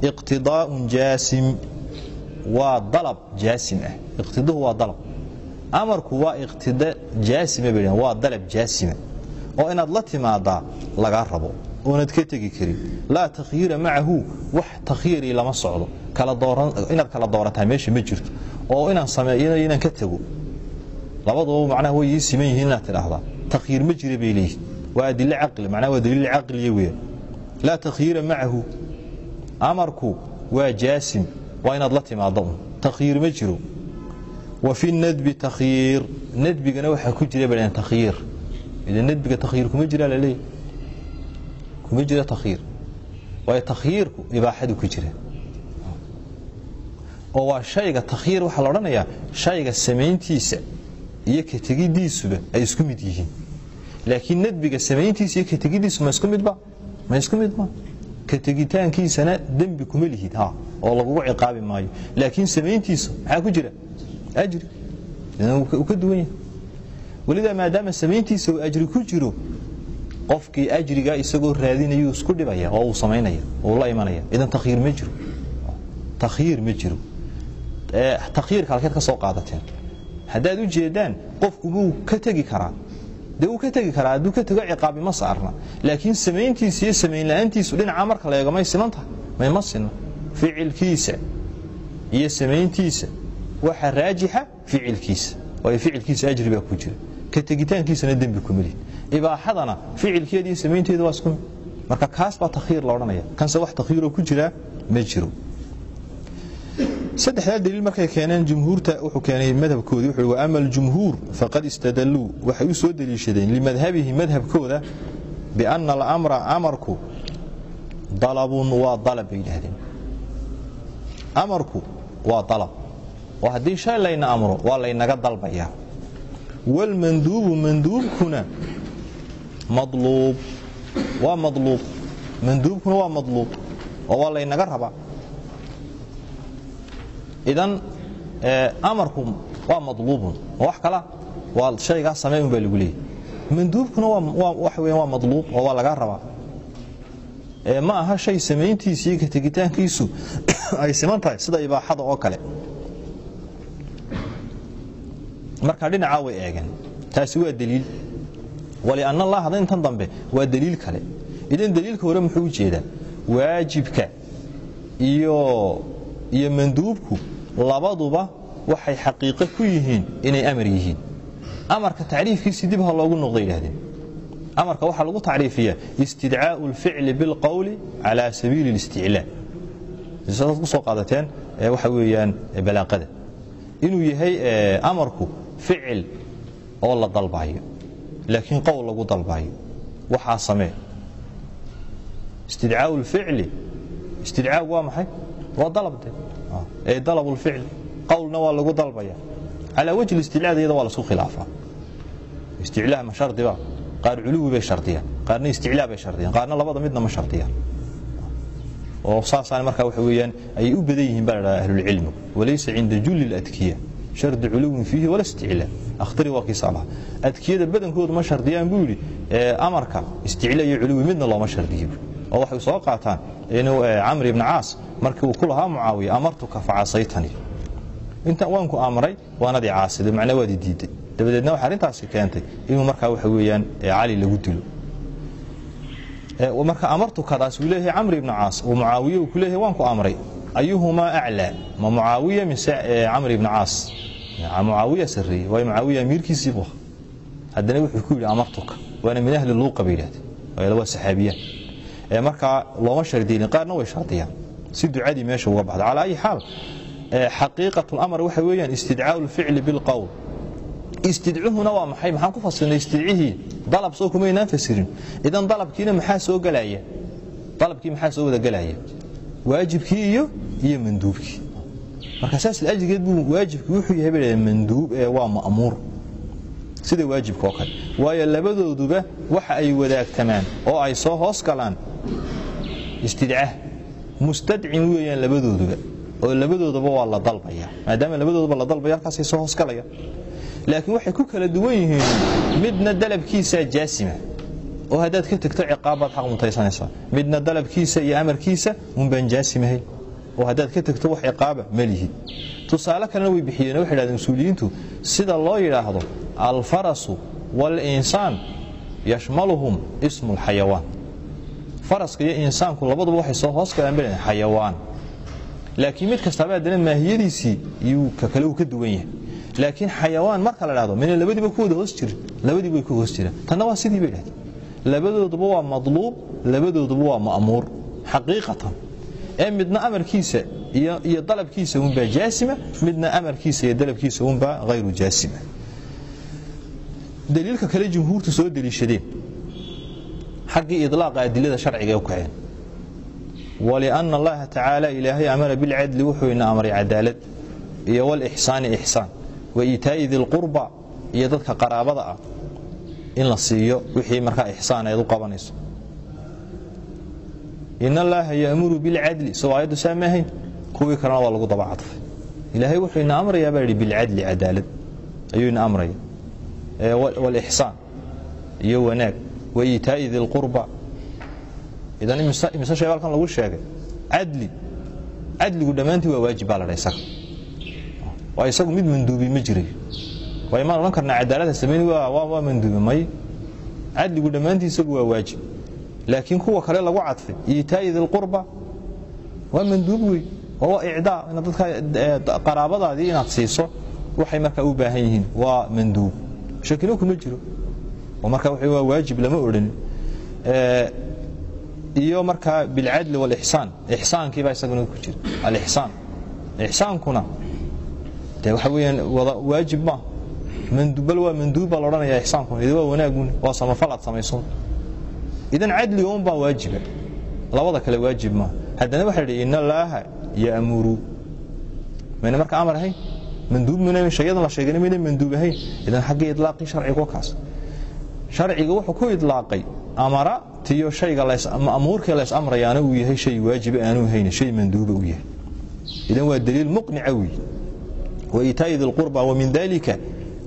iqtidaa'un jaasim. Waa dalab jaasim ah. Iqtiduhu waa dalab. Amarku waa iqtida jaasima bay dhaheen waa dalab jaasima oo inaad la timaadaa lagaa rabo oonad ka tegi karin. Laa takhyiira macahu wax takhyiirii lama socdo. Inaad kala doorataa meesha ma jirto. Oo inaan sameeyo inaan ka tago labaduba macnaha way ii siman yihiin inaad tidhaahdaa. Takhyiir ma jira bay leeyihiin waa adilo caqli macnaha waa daliil caqliya weeyaan laa takhyiira macahu amarku waa jaasim. Waa inaad la timaado un takhyiir ma jiro. Wa fi nadbi takhyiir nadbigana waxaa ku jira bay takhyiir idan nadbiga takhyiir kuma jira laleeyahy kuma jira takhyiir waayo takhyiirku ibaaxadu ku jira oo waa shayga takhyiir waxaa la odhanayaa shayga samayntiisa iyo ka tegidiisuba ay isku mid yihiin. Laakiin nadbiga samayntiisa iyo ka tegidiisu ma isku midba ma isku midba ka tegitaankiisana dembi kuma lihid ha oo lagugu ciqaabi maayo. Laakiin samayntiisa maxaa ku jira? Ajri. Ka duwan yahay. Welidaa maadaama samayntiisa uu ajri ku jiro qofkii ajrigaa isagoo raadinayuu isku dhibaya oo uu samaynaya uu la imanaya. Idan takhyiir ma jiro. Takhyiir ma jiro. Takhyiirka halkeed ka soo qaadateen? Haddaad u jeedaan qofku wuu ka tegi karaa. Dee wuu ka tegi karaa hadduu ka tego ciqaabi ma saarna. Laakiin samayntiisa iyo samayn la'aantiisu dhinaca marka la eego may siman tahay? May ma sinno ficilkiisa iyo samayntiisa. Waxa raajixa ficilkiisa. Waayo ficilkiisa ajri baa ku jira. Ka tegitaankiisana dembi kuma lihid ibaaxadana ficilkeeda iyo samaynteeda waa isku mid. Marka kaas baa takhyiir la odhanaya. Kanse wax takhyiiroo ku jiraa ma jiro. Saddexdaa daliil markay keeneen jumhuurta wuxuu keenay madhabkoodii. Wuxuu wa ama aljumhuur faqad istadalluu. Waxay u soo daliishadeen limadhabihi madhabkooda bianna alamra amarku dalabun waa dalab bay yidhaahdeen. Amarku waa dalab. Oo haddii shay layna amro waa laynaga dalbayaa. Waalmanduubu manduubkuna maluub waa maluub manduubkuna waa madluub oo waa laynaga rabaa. Idan amarku waa maluubun oo wax kala waa shaygaa samey un baa lagu leeyay manduubkuna waxa waa maluub oo waa laga rabaa. Ma aha shay samayntiisa iyo ka tegitaankiisu ay siman tahay sida ibaaxada oo kale. Marka dhinacaa way eegeen taasi waa daliil walianna allah hada intan dambe waa daliil kale idan daliilka hore muxuu u jeedaa waajibka iyo iyo manduubku labaduba waxay xaqiiqo ku yihiin inay amar yihiin amarka tacriifkiisii dib ha loogu noqda yidhahdeen amarka waxaa lagu tacriifiyaa istidcaau اlficli biاlqowli cala sabiili اlisticlaa saad ku soo qaadateen waxa weeyaan balaaqada inuu yahay amarku ficil oo la dalbayo laakiin qowl lagu dalbayo waxaa samee. Istidcaa اlficli istidcaag waa maxay? Waa dalabde ah, ee dalab اlficli qowlna waa lagu dalbaya. Calaa wajhi اlisticlaada iyada waa la khilaafaa. Isticlaa ma shardiba qaar culuwi bay shardiyaan. Qaarna isticlaa bay shardiyaan. Qaarna labada midna ma shardiyaan. Ah. Oo saasaan markaa waxa weeyaan ayay u badan yihiin baa la dhahaa ahlulcilmigu walaysa cinda julli اladkiya shardi culuwin fiihi wala isticlaa akhtari waa kiisa laha adkiyada badankoodu ma shardiyaan buu yidhi amarka isticlaa iyo culuwi midna looma shardiyo oo waxay soo qaataan inuu camr ibn caas markii uu ku lahaa mucaawiya amartuka facasaytani inta waanku amray waanadii caasiday macnaa waadi diiday dabadeedna waxay arrintaasi keentay inuu markaa waxa weeyaan cali lagu dilo marka amartukadaas uu leeyahay camr ibn caas uu mucaawiye uu ku leeyahay waanku amray ayuhumaa aclaa ma mucaawiya mise camr ibn caas mucaawiya sarreeyey waayo mucaawiya amiirkiisii buu haddana wuxuu ku yidhi amartuka waana min ahli luuqa bay yidhahdeen. Waa saxaabiyaan. Markaa looma shardiynin qaarna way shardiyaan. Si ducadii meesha uga baxda calaa ayi xaal xaqiiqat lamr waxa weeyaan istidcaau lficli bilqowl istidcuhuna waa maxay? Maxaan ku fasirnay istidcihii. Dalab soo kumaynaan fasirin. Idan dalabkiina maxaa soo gelaya dalabkii maxaa soo wada gelaya waajibkii iyo iyo manduubkii marka saas lajigeed buu waajibkii wuxuu yahay bay manduub ee waa ma'muur. Sida waajibka oo kale. Waayo labadooduba waxa ay wadaagtamaan oo ay soo hoos galaan. Istidcah mustadcin weeyaan labadooduba. Oo labadoodaba waa la dalbaya. Maadaama labadoodaba la dalbaya halkaasay soo hoosgalaya laakiin waxay ku kala duwan yihiin midna dalabkiisaa jaasima. Oo haddaad ka tegto ciqaabbaad xaq mutaysanaysaa. Midna dalabkiisa iyo amarkiisa unbaan jaasimahay oo haddaad ka tegto wax ciqaaba ma lihid tusaale kalena way bixiyeen waxay dhahdeen usuuliyiintu sida loo yidhaahdo alfarasu waalinsaan yashmaluhum ismu lxayawaan faraska iyo insaanku labaduba waxay soo hoos galaan bal xayawaan. Laakiin mid kastaaba haddana maahiyadiisii iyuu ka kale uu ka duwan yahay. Laakiin xayawaan marka la dhahdo mina labadiiba ku wada hoos jirin labadiiba way ku hoos jiraan. Tanna waa sidii bay dhahdeen labadooduba waa madluub labadooduba waa ma'muur xaqiiqatan ee midna amarkiisa iyo dalabkiisa unbaa jaasima midna amarkiisa iyo dalabkiisa unbaa hayru jaasima. Daliilka kale jumhuurtu soo deliishadeen. Xaggii idlaaqa adilada sharciga u kaceen walianna allaha tacaala ilaahay amara bilcadli wuxuu ina amray cadaalad iyo walixsaani ixsaan wa iitaa'i dilqurba iyo dadka qaraabada ah in la siiyo wixii markaa ixsaan eed u qabanayso in allaaha ya'muru bilcadli soo aayaddu saa ma ahayn? Kuwii kalena waa lagu daba ilaahay wuxuu ina amrayaa baa yidhi bilcadli cadaalad ayuu ina amraya. Walixsaan iyo wanaag. Wa iitaa'i dilqurba idan imise shay halkan lagu sheegay? Cadli cadligu dhammaantii waa waajib baa la dha isaga. Waa isagu mid manduubi ma jiray. Waa imaan odhan karnaa cadaalada samayn waa manduubi may. Cadligu dhammaantii isagu waa waajib laakiin kuwa kale lagu cadfay. Iitaa'i dilqurba waa manduub wey waa icdaa dadka qaraabadaadii inaad siiso waxay markaa u baahan yihiin. Waa manduub. Shakino kuma jiro. Oo marka waa waajib lama odhanin iyo markaa bilcadli walixsaan ixsaankiibaa isaguna ku jira. Alixsaan ixsaankuna de waxa weyaan waajib maaha bal waa manduub baa laodhanaya ixsaankuna. Waa wanaagun waa samafal aad samayso idan cadliga un baa waajiba labada kale waajib maaha haddana waxa idhi in allaaha ya'muru. Mayna marka amar ahayn manduub m shayadan la sheegana mayna manduub ahayn. Idan xaggii idlaaqii sharciga kaas. Sharciga wuxuu ku idlaaqay amara tiyo shayga amuurkii lays amrayaana uu yahay shay waajiba aanu hayn shay manduuba u yahay. Idan waa daliil muqnica wey wa iitaa'i dilqurba wamin dalika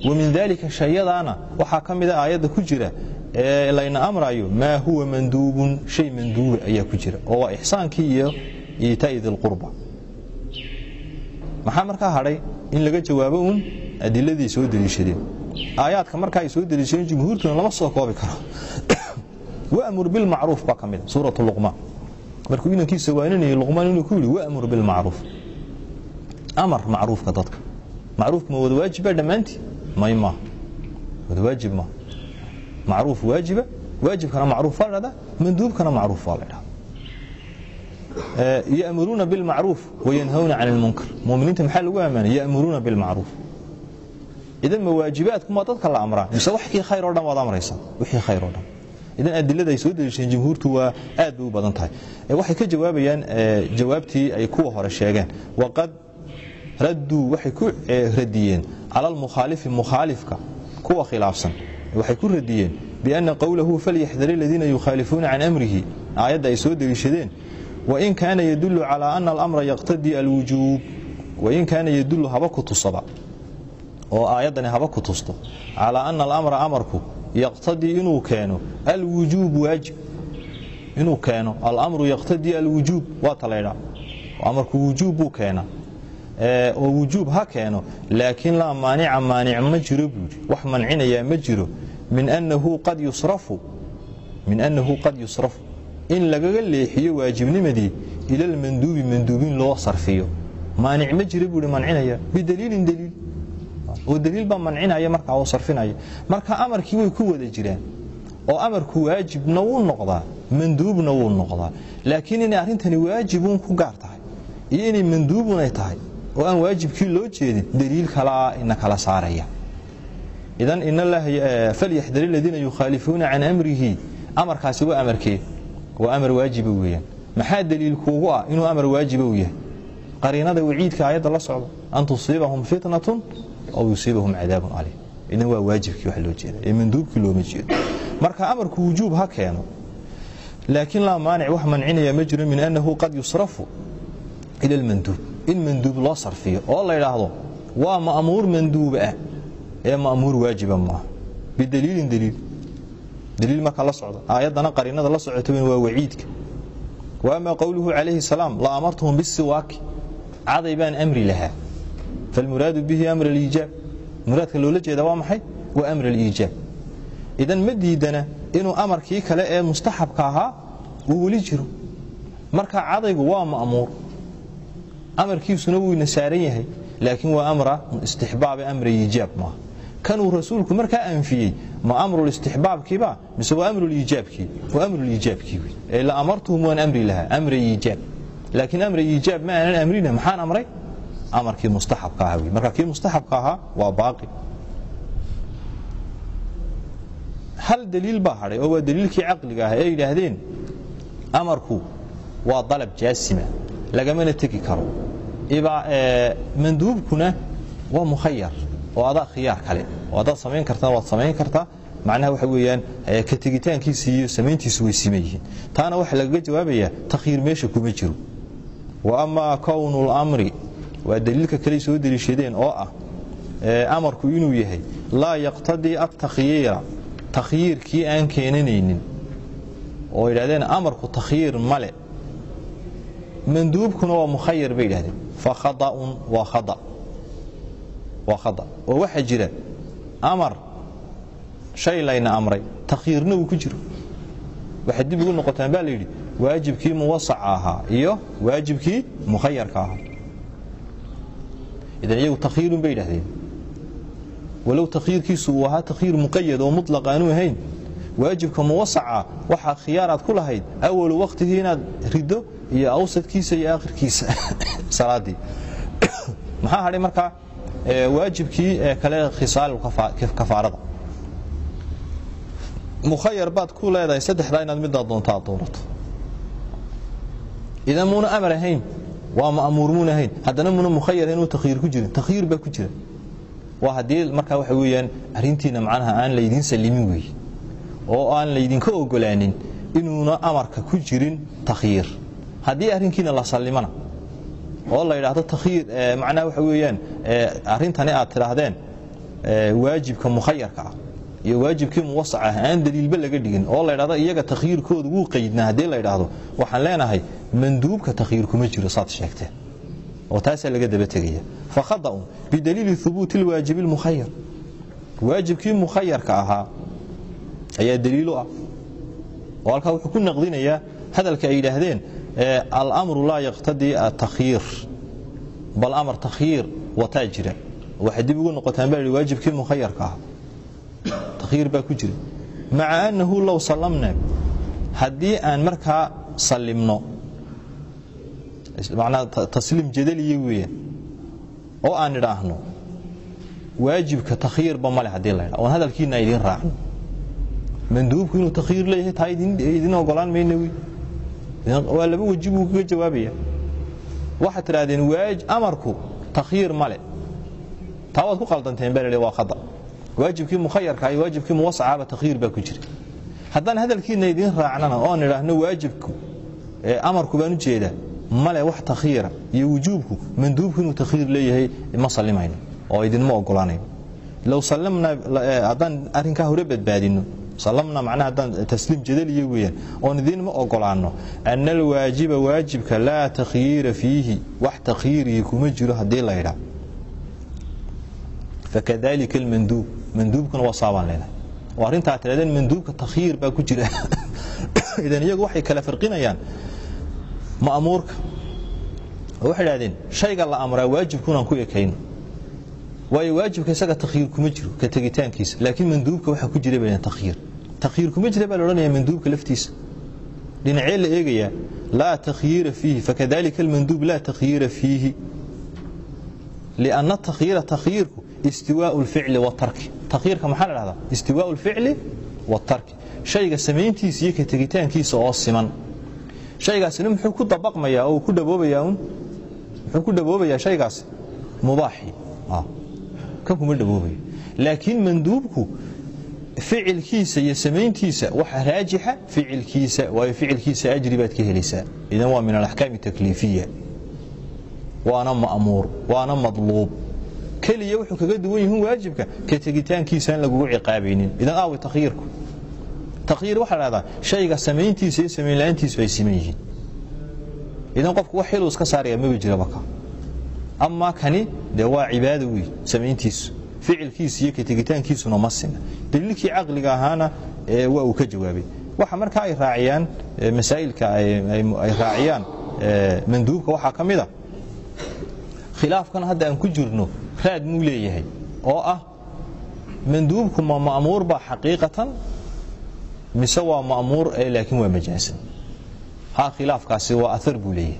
wamin dalika shayadaana waxaa ka mida aayadda ku jira ee layna amrayo maa huwa manduubun shay manduuba ayaa ku jira oo waa ixsaankii iyo iitaa'i dilqurba maxaa markaa hadhay in laga jawaabo uun adiladii soo deliishadeen aayaadka markaa ay soo deliishadeen jumhuurtuna lama soo koobi karo. Wamur bilmacruuf baa ka mida suurat luqmaan. Markuu inankiisa waaninayay luqmaan inuu ku yidhi wamur bilmacruuf amar macruufka dadka. Macruufka ma wada waajiba dhammaantii may maaha waajib maaha macruuf waajiba waajibkana macruuf baa la dhahdaa manduubkana macruuf baa la dhahdaa ya'muruuna bilmacruuf wayanhawna can ilmunkar muminiinta maxaa lagu ammaanay ya'muruuna bilmacruuf idan ma dadka la amraa mise waxkii khayr oo dhan waad amraysaa wixii khayr oo dhan idan adilada soo deliisheen jumhuurtu waa aad bay u badan tahay waxay ka jawaabayaan jawaabtii ay kuwa hore sheegeen waqad radduu waxay ku radiyeen cala almukhaalifi mukhaalifka kuwa khilaafsan. Waxay ku radiyeen bianna qowlahu falyaxdar aladiina yukhaalifuuna can amrihi. Aayadda ay soo deliishadeen wain kaana yadulu calaa ana alamra yaqtadii alwujuub. Wain kaana yadulu haba ku tusaba. Oo aayaddani haba ku tusto. Calaa ana alamra amarku yaqtadii inuu keeno alwujuub waajib inuu keeno alamru yaqtadii alwujuub waa talaydhaa amarku wujuub buu keena oo wujuub ha keeno laakiin laa maanica maanic ma jiro buuri wax mancinayaa ma jiro. Min annahu qad yusrafu in lagaga leexiyo waajibnimadii ila almanduubi manduubin loo sarfiyo. Maanic ma jira buuri mancinaya bidaliilin daliil. Oo daliil baa mancinaya markaa oo sarfinaya. Marka amarkii way ku wada jiraan oo amarku waajibna wuu noqdaa manduubna wuu noqdaa. Laakiin inay arrintani waajibuun ku gaar tahay iyo inay manduubun ay tahay oo aan waajibkii loo jeedin daliil kalaa ina kala saaraya. Idan falyaxdar aladiina yukhaalifuuna can amrihi amarkaasi waa amarkee waa amar waajiba weeyaan. Maxaa daliil kuugu ah inuu amar waajiba u yahay? Qariinada waciidka aayadda la socda an tusiibahum fitnatun aw yusiibahum cadaabun calim idan waa waajibkii wax loo jeeda ee manduubkii looma jeedo. Marka amarku wujuub ha keeno laakiin laa maanic wax mancinaya ma jiro min annahu qad yusrafu ila almanduub in manduub loo sarfiyo oo la yidhaahdo waa ma'muur manduub ah. Ee ma'muur waajiba maaha. Bidaliilin daliil. Daliil marka la socda aayaddana qariinada la socota waa waciidka. Wa ama qowluhu calayhi salaam la amartuhum bisiwaaki caday baan amri lahaa. Falmuraadu bihi amr aliijaab. Muraadka loola jeeda waa maxay? Waa amr aliijaab. Idan ma diidana inuu amarkii kale ee mustaxabka ahaa uu weli jiro. Marka cadaygu waa ma'muur amarkiisuna wuu ina saaran yahay laakiin waa amra istixbaabe amra iijaab maaha kanuu rasuulku markaa anfiyey ma amrulistixbaabkiiba mise waa amruliijaabkii waa amruliijaabkii wey ee la amartuhum waan amri lahaa amra iijaab laakiin amra iijaab ma aanan amrina maxaan amray? Amarkii mustaxabka ahaa wey marka kii mustaxabka ahaa waa baaqi. Hal daliil baa hadhay oo waa daliilkii caqliga ah ee yidhaahdeen amarku waa dalab jaasima lagamana tegi karo. Manduubkuna waa mukhayar oo adaa khiyaar kale oo adaad samayn kartana waad samayn kartaa macnaha waxa weeyaan ka tegitaankiisa iyo samayntiisu way siman yihiin. Taana waxaa lagaga jawaabayaa takhiir meesha kuma jiro. Wa kownu lamri waa daliilka kale soo deliishadeen oo ah amarku inuu yahay laa yaqtadii atakyiira takhyiirkii aan keenanaynin. Oo yidhahdeen amarku takhyiir male manduubkuna waa mukhayar bay yidhahdeen. Fa khada'un waa khada. Waa khada. Oo waxaa jira. Amar. Shay layna amray. Takhyiirna uu ku jiro. Waxay dib ugu noqotaan baa la yidhi waajibkii muwasaca ahaa iyo waajibkii mukhayarka ahaa idan iyagu takhyiirun bay yidhahdeen. Walow takhyiirkiisu uu ahaa takhyiir muqayad oo muطlaq aanu ahayn waajibka muwasaca waxaa khiyaaraad ku lahayd awalu waqtigii inaad riddo iyo awsadkiisa iyo aakhirkiisa. Salaadii. Maxaa hadhay markaa waajibkii kale khisaal kafaarada? Mukhayar baad ku leedahay saddexdaa inaad middaa doonta doorato. Idan muuna amar ahayn waa ma'muur muuna ahayn. Haddana muuna mukhayar ahayn uu takhyiir ku jirin. Takhyiir baa ku jira. Waa haddii markaa waxa weeyaan arrintiina macnaha aan laydiin sallimin weeye oo aan laydinka ogolaanin inuuna amarka ku jirin takhyiir haddii arrinkiina la sallimana oo la yidhaahdo takhyiir macnaha waxa weeyaan arrintani aad tidhaahdeen waajibka mukhayarka ah iyo waajibkii muwasac ah aan daliilba laga dhigin oo la ydhahdo iyaga takhyiirkooda wuu qaydnaa haddii la ydhaahdo waxaan leenahay manduubka takhyiir kuma jiro saad sheegteen. Oo taasaa laga daba tegaya. Fakhada'un bidaliili hubuuti lwaajibi اlmukhayar waajibkii mukhayarka ahaa ayaa daliilo ah. Oo halkaa wuxuu ku naqdinayaa hadalka ay yidhaahdeen alamru laa yaqtadii atakhyiir bal amar takhyiir wataa jira. Waxay dib ugu noqotaan baa waajibkii mukhayarka ahaa. Takhyiir baa ku jira. Maca annahu low sallamna haddii aan markaa sallimno manaa tasliim jadaliya weeyaan oo aan idhaahno waajibka takhyiirba male haddii la ydha oon hadalkiina idiin raacno manduubku inuu takhyiir leeyahay taa idin ogolaan mayna wey waa laba weji buu kaga jawaabaya. Waxaad tidhahdeen amarku takhyiir male taa waad ku qaldanteen baa la waa khada waajibkii mukhayarka iyo waajibkii muwasacaaba takhyiir baa ku jira. Haddaan hadalkiina idiin raacnana oon idhaahno waajibku amarku baan u jeedaa male wax takhyiira iyo wujuubku manduubku inuu takhyiir leeyahay ma sallimayno oo idinma ogolaanayo low sallamnaa haddaan arrinkaa hore badbaadinno sallamna macnaha haddaan tasliim jadaliya weeyaan oon idinma ogolaanno ana alwaajiba waajibka laa takhyiira fiihi wax takhyiiriyi kuma jiro haddii la ydhaa fakadalika almanduub manduubkuna waa saabaan leenahay oo arrintaa tirahdeen manduubka takhyiir baa ku jira. Idan iyagu waxay kala farqinayaan ma'muurka. Waxay idhahdeen shayga la amraa waajibkunaan ku ekayno. Waayo waajibka isaga takhyiir kuma jiro ka tegitaankiisa. Laakiin manduubka waxaa ku jira bay takhyiir takhyiir kuma jira baa la odhanaya manduubka laftiisa dhinacee la eegayaa laa takhyiira fiihi fakadalika almanduub laa takhyiira fiihi lianna takhyiira takhyiirku istiwaau lficli watarki takhyiirka maxaa la dhahdaa istiwaau lficli watarki shayga samayntiisa iyo ka tegitaankiisa oo siman shaygaasina muxuu ku dabaqmayaa oo ku dhaboobayaa un muxuu ku dhaboobayaa shaygaasi mubaaxi kan kuma dhaboobayo laakiin manduubku ficilkiisa iyo samayntiisa waxa raajixa ficilkiisa waayo ficilkiisa ajri baad ka helaysaa. Idan waa min alaxkaam takliifiya waana ma'muur waana madluub. Keliya wuxuu kaga duwan yihiin waajibka ka tegitaankiisaan lagugu ciqaabaynin. Idan aawi takhyiirku takhyiir waxaa la dhahdaa shayga samayntiisa iyo samaynla'aantiisu ay siman yihiin. Idan qofku wax xiluu iska saaraya maba jiraba ka. Amaa kani dee waa cibaado wey samayntiisu ficilkiisa iyo ka tegitaankiisuna ma sina. Daliilkii caqliga ahaana waa uu ka jawaabay. Waxa markaa ay raaciyaan masaa'ilka ay raaciyaan manduubka waxaa ka mid a khilaafkan hadda aan ku jirno raad muu leeyahay oo ah manduubku ma ma'muur baa xaqiiqatan mise waa ma'muur laakiin waa majaasan ha khilaafkaasi waa aar buu leeyahay.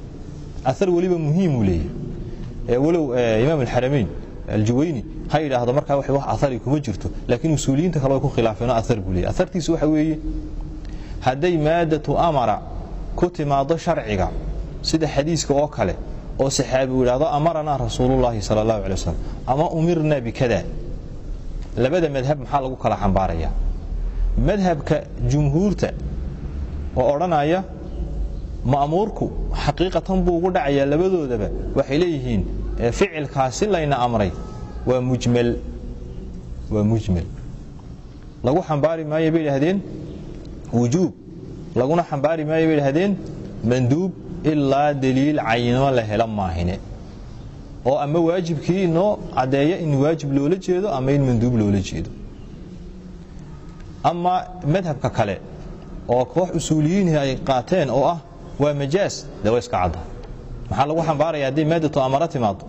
Aar weliba muhiimuu leeyahay. Walow imaam alxaramayn aljuwayni ha yidhaahdo markaa wax aari kuma jirto laakiin way ku khilaafeenoo aar buu leeyahy aartiisu waxa weeye hadday maadatu amara ku timaado sharciga sida xadiiska oo kale oo saxaabi uu idhahdo amaranaa rasuulullaahi sala allahu alay wasalam ama umirnaa bikada labada madhab maxaa lagu kala xambaaraya madhabka jumhuurta oo odhanaya ma'muurku xaqiiqatan buu ugu dhacayaa labadoodaba waxay leeyihiin ficilkaasi layna amray. Waa mujmal. Waa mujmal. Lagu xambaari maayo bay idhahdeen wujuub. Laguna xambaari maayo bay idhahdeen manduub ilaa daliil cayino la helo maahine. Oo ama waajibkii inoo caddeeya in waajib loola jeedo ama in manduub loola jeedo. Ama madhabka kale oo koox usuuliyiinhi ay qaateen oo ah waa majaas de wa iska cadda maxaa lagu xambaaraya hadday maadatu amara timaado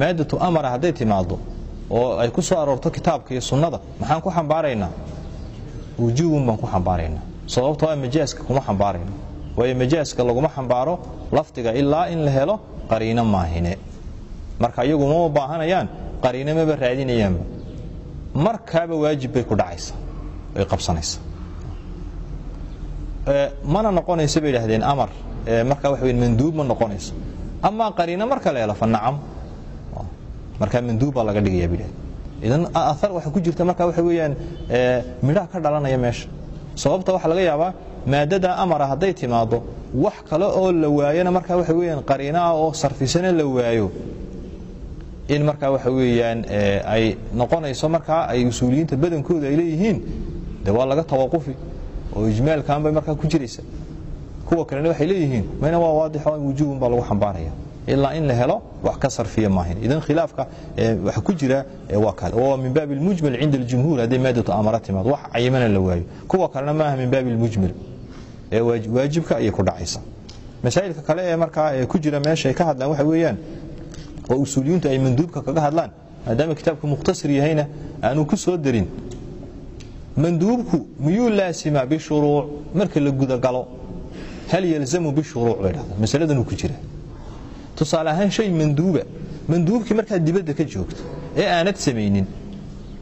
maadatu amara hadday timaado oo ay ku soo aroorto kitaabka iyo sunnada maxaan ku xambaaraynaa? Wujuubun baan ku xambaaraynaa. Sababtoo a majaaska kuma xambaarayno. Waayo majaaska laguma xambaaro lafdiga ilaa in la helo qariino maahine. Marka iyagu mama baahanayaan qariino maba raadinayaanba. Markaaba waajib bay ku dhacaysa ay qabsanaysa. Mana noqonayso bay idhahdeen amar markaa waxa weyn manduub ma noqonayso. Amaa qariino marka la helo fa nacam. Markaa manduub laga dhigaya bay idhahdeen idan aar waxa ku jirta marka waxa weeyaan midhaha ka dhalanaya meesha. Sababta waxaa laga yaabaa maadada amara hadday timaado wax kale oo la waayana markaa waxa weyaan qariinaah oo sarfisana la waayo. In markaa waxa weeyaan ay noqonayso markaa ay usuuliyiinta badankooda ay leeyihiin de waa laga tawaqufi oo ijmaalkan markaa ku jiraysa kuwa kalena waxay leeyihiin mayna waa waadixo wujuubun baa lagu xambaaraya. Ilaa in la helo wax ka sarfiya maahin idan khilaafka waxa ku jira waa kale oo min baabi almujmal cinda aljumhuur hadday maadatu amara timaado. Wax cayimana la waayo. Kuwa kalena maaha min baabi almujmal ee waajibka ayay ku dhacaysa. Masaa'ilka kale ee markaa ku jira meesha ay ka hadlaan waxa weeyaan oo usuuliyiintu ay manduubka kaga hadlaan maadaama kitaabku mukhtasir yahayna aanu ku soo darin. Manduubku miyuu laasimaa? Bishuruuc marka la gudagalo hal yalzamu bishuruuc bay dhahdaa masaladanuu ku jira tusaale ahaan shay manduuba manduubkii markaad dibadda ka joogto ee aanad samaynin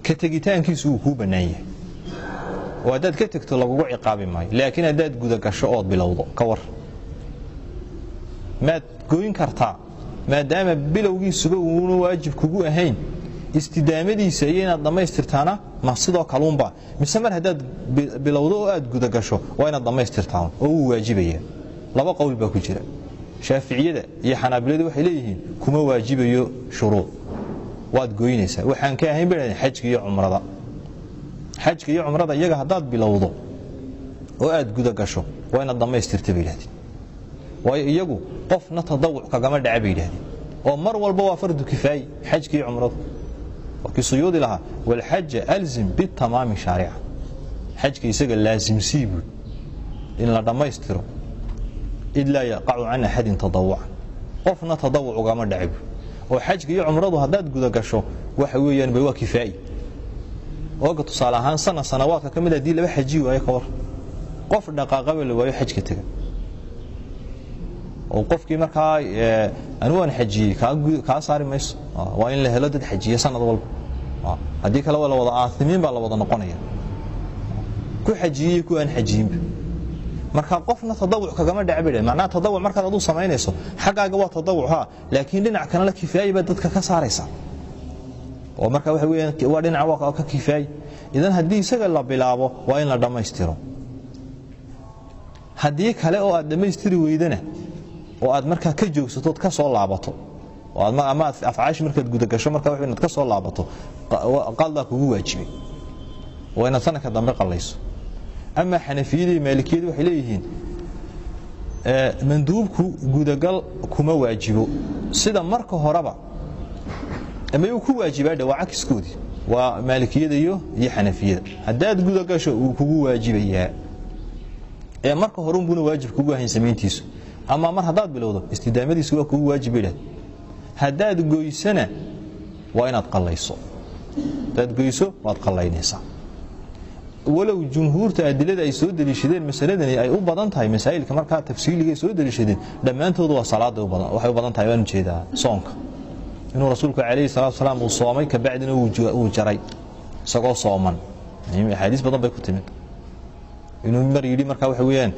ka tegitaankiisu wuu kuu bannaan yahay oo haddaad ka tegto lagugu ciqaabi maayo laakiin haddaad gudagasho ood bilowdo ka war maad goyn kartaa maadaama bilowgiisuba uuna waajib kugu ahayn istidaamadiisa iyo inaad dhammaystirtaana ma sidoo kaluunba mise mar haddaad bilowdo oo aad gudagasho waa inaad dhammaystirtaan oo wuu waajibaya. Laba qowl baa ku jira. Shaaficiyada iyo xanaabiladu waxay leeyihiin kuma waajibayo shuruud. Waad goynaysaa. Waxaan ka ahayn bay xajka iyo cumrada. Xajka iyo cumrada iyaga haddaad bilowdo oo aad gudagasho waa inaad dhammaystirta bay yidhahdeen. Waayo iyagu qofna tadawuc kagama dhaca bay yidhahdeen. Oo mar walba waa fardu kifaayi xajka iyo cumradu kii suyuudi lahaa walxaja alzim bitamaami shaarica xajka isaga laasimsii buud in la dhammaystiro id yaqacu can axadin tadawucan qofna tadawuc ugama dhaci buud oo xajka iyo cumradu haddaad gudagasho waxa weeyaan bay waa kifaayi ooga tusaale ahaan sana sanawaadka ka mid haddii laba xaji waayo ka war qof dhaqaaqaba la waayo xajka tega oo qofkii markaa anigu xajiyey kaa saari mayso. Waa in la helo dad xajiya sanad walba. Haddii kale waa la wada aasimiin baa la wada noqonaya. Ku xajiyey ku aan xajiyinba marka qofna tadawuc kagama bay macnaha tadawuc markaad aduu samaynayso xaggaaga waa tadawuc ha laakiin dhinac kanala kifaayi baad dadka ka saaraysa oo marka waxa weeyaan waa dhinac waa ka kifaayi. Idan haddii isaga la bilaabo waa in la dhammaystiro. Haddii kale oo aad dhammaystiri weydana oo aad markaa ka joogsatood ka soo laabato ama aad afcaashi markaad gudagasho marka wa inaad ka soo laabato qaldaa kugu waajibay. Waa inaad sanadka dambe qallayso. Ama xanafiyada iyo maalikiyadu waxay leeyihiin manduubku gudagal kuma waajibo. Sida marka horeba ama uu ku waajibaa dhe waa cakiskoodii. Waa maalikiyada iyo iyo xanafiyada haddaad gudagasho wuu kugu waajibayaa ee marka horeunbuna waajib kugu ahayn samayntiisu ama mar haddaad bilowdo istidaamadiisu waa kugu waajib idhah haddaad goysana waa inaad qallayso. Haddaad goyso waad qallaynaysaa walow jumhuurta adilada ay soo deliishadeen masaladani ay u badan tahay masaa'ilka markaa tafsiiliga soo deliishadeen dhammaantoodu waa salaada waxay u badan tahay waan u jeedaa soonka. Inuu rasuulku calayhi salatu wasalaam uu soomay kabacdina uu jaray isagoo sooman. Axaadiis badan bay ku timid inuu mar yidhi markaa waxa weeyaan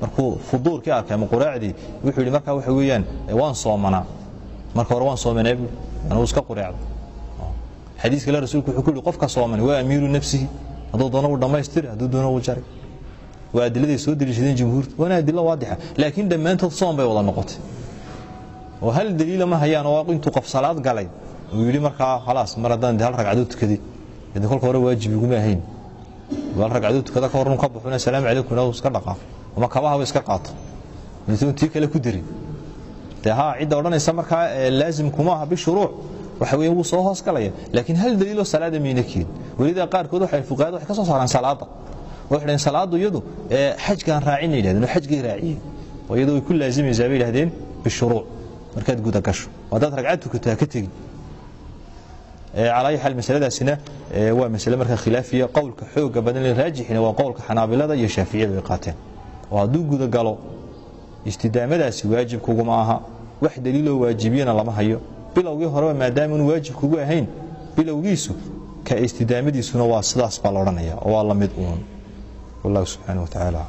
markuu fuduurkii arkay ama quraacdii wuxuu yidhi markaa waxa weeyaan waan soomanaa. Marka hore waan soomanaa buu anuu iska qureecdo xadiis kale rasuulku wuxuu ku yidhi qofka sooman waa amiiru nafsihi. Hadduu doono uu dhammaystiri hadduu doono uu jaray. Waa adiladay soo deliishadeen jumhuurta waana adilo waadixa laakiin dhammaantood soon bay wada noqotay. Oo hal daliila ma hayaan oo intuu qof salaad galay. Uu yidhi markaa khalaas mar haddaan hal ragcadood tukaday idin kolka hore waajib iguma ahayn hal ragcadood tukada ka hornu ka baxuna salaamu calaykum inuu iska dhaqaaqo ama kabahaba iska qaato. Intuu tii kale ku dirin dee haa cidda odhanaysa markaa laazim kuma aha bishuruuc waxa weeye wuu soo hoos galaya. Laakiin hal daliiloo salaada mayna keenin welida qaarkood waxay fuqahaad waxay ka soo saaraan salaada. Waxay dhaheen salaadu iyadu xajkaan raacina yidhahdeen oo xajkay raaciyeen oo iyadoo way ku laazimaysaa bay yidhahdeen bishuruuc markaad guda gasho. Haddaad ragcad tukato ha ka tegin calaa ayi xaal masaladaasina waa masale markaa khilaafiya qowlka xooga badan ee raajixina waa qowlka xanaabilada iyo shaaficiyada ay qaateen. Oo hadduu guda galo istidaamadaasi waajib kuguma aha wax daliiloo waajibiyana lama hayo. Bilowgii horeba maadaama unu waajib kugu ahayn bilowgiisu ka istidaamadiisuna waa sidaas baa la odhanaya oo waa la uun. Wallahu subxaana wa tacaala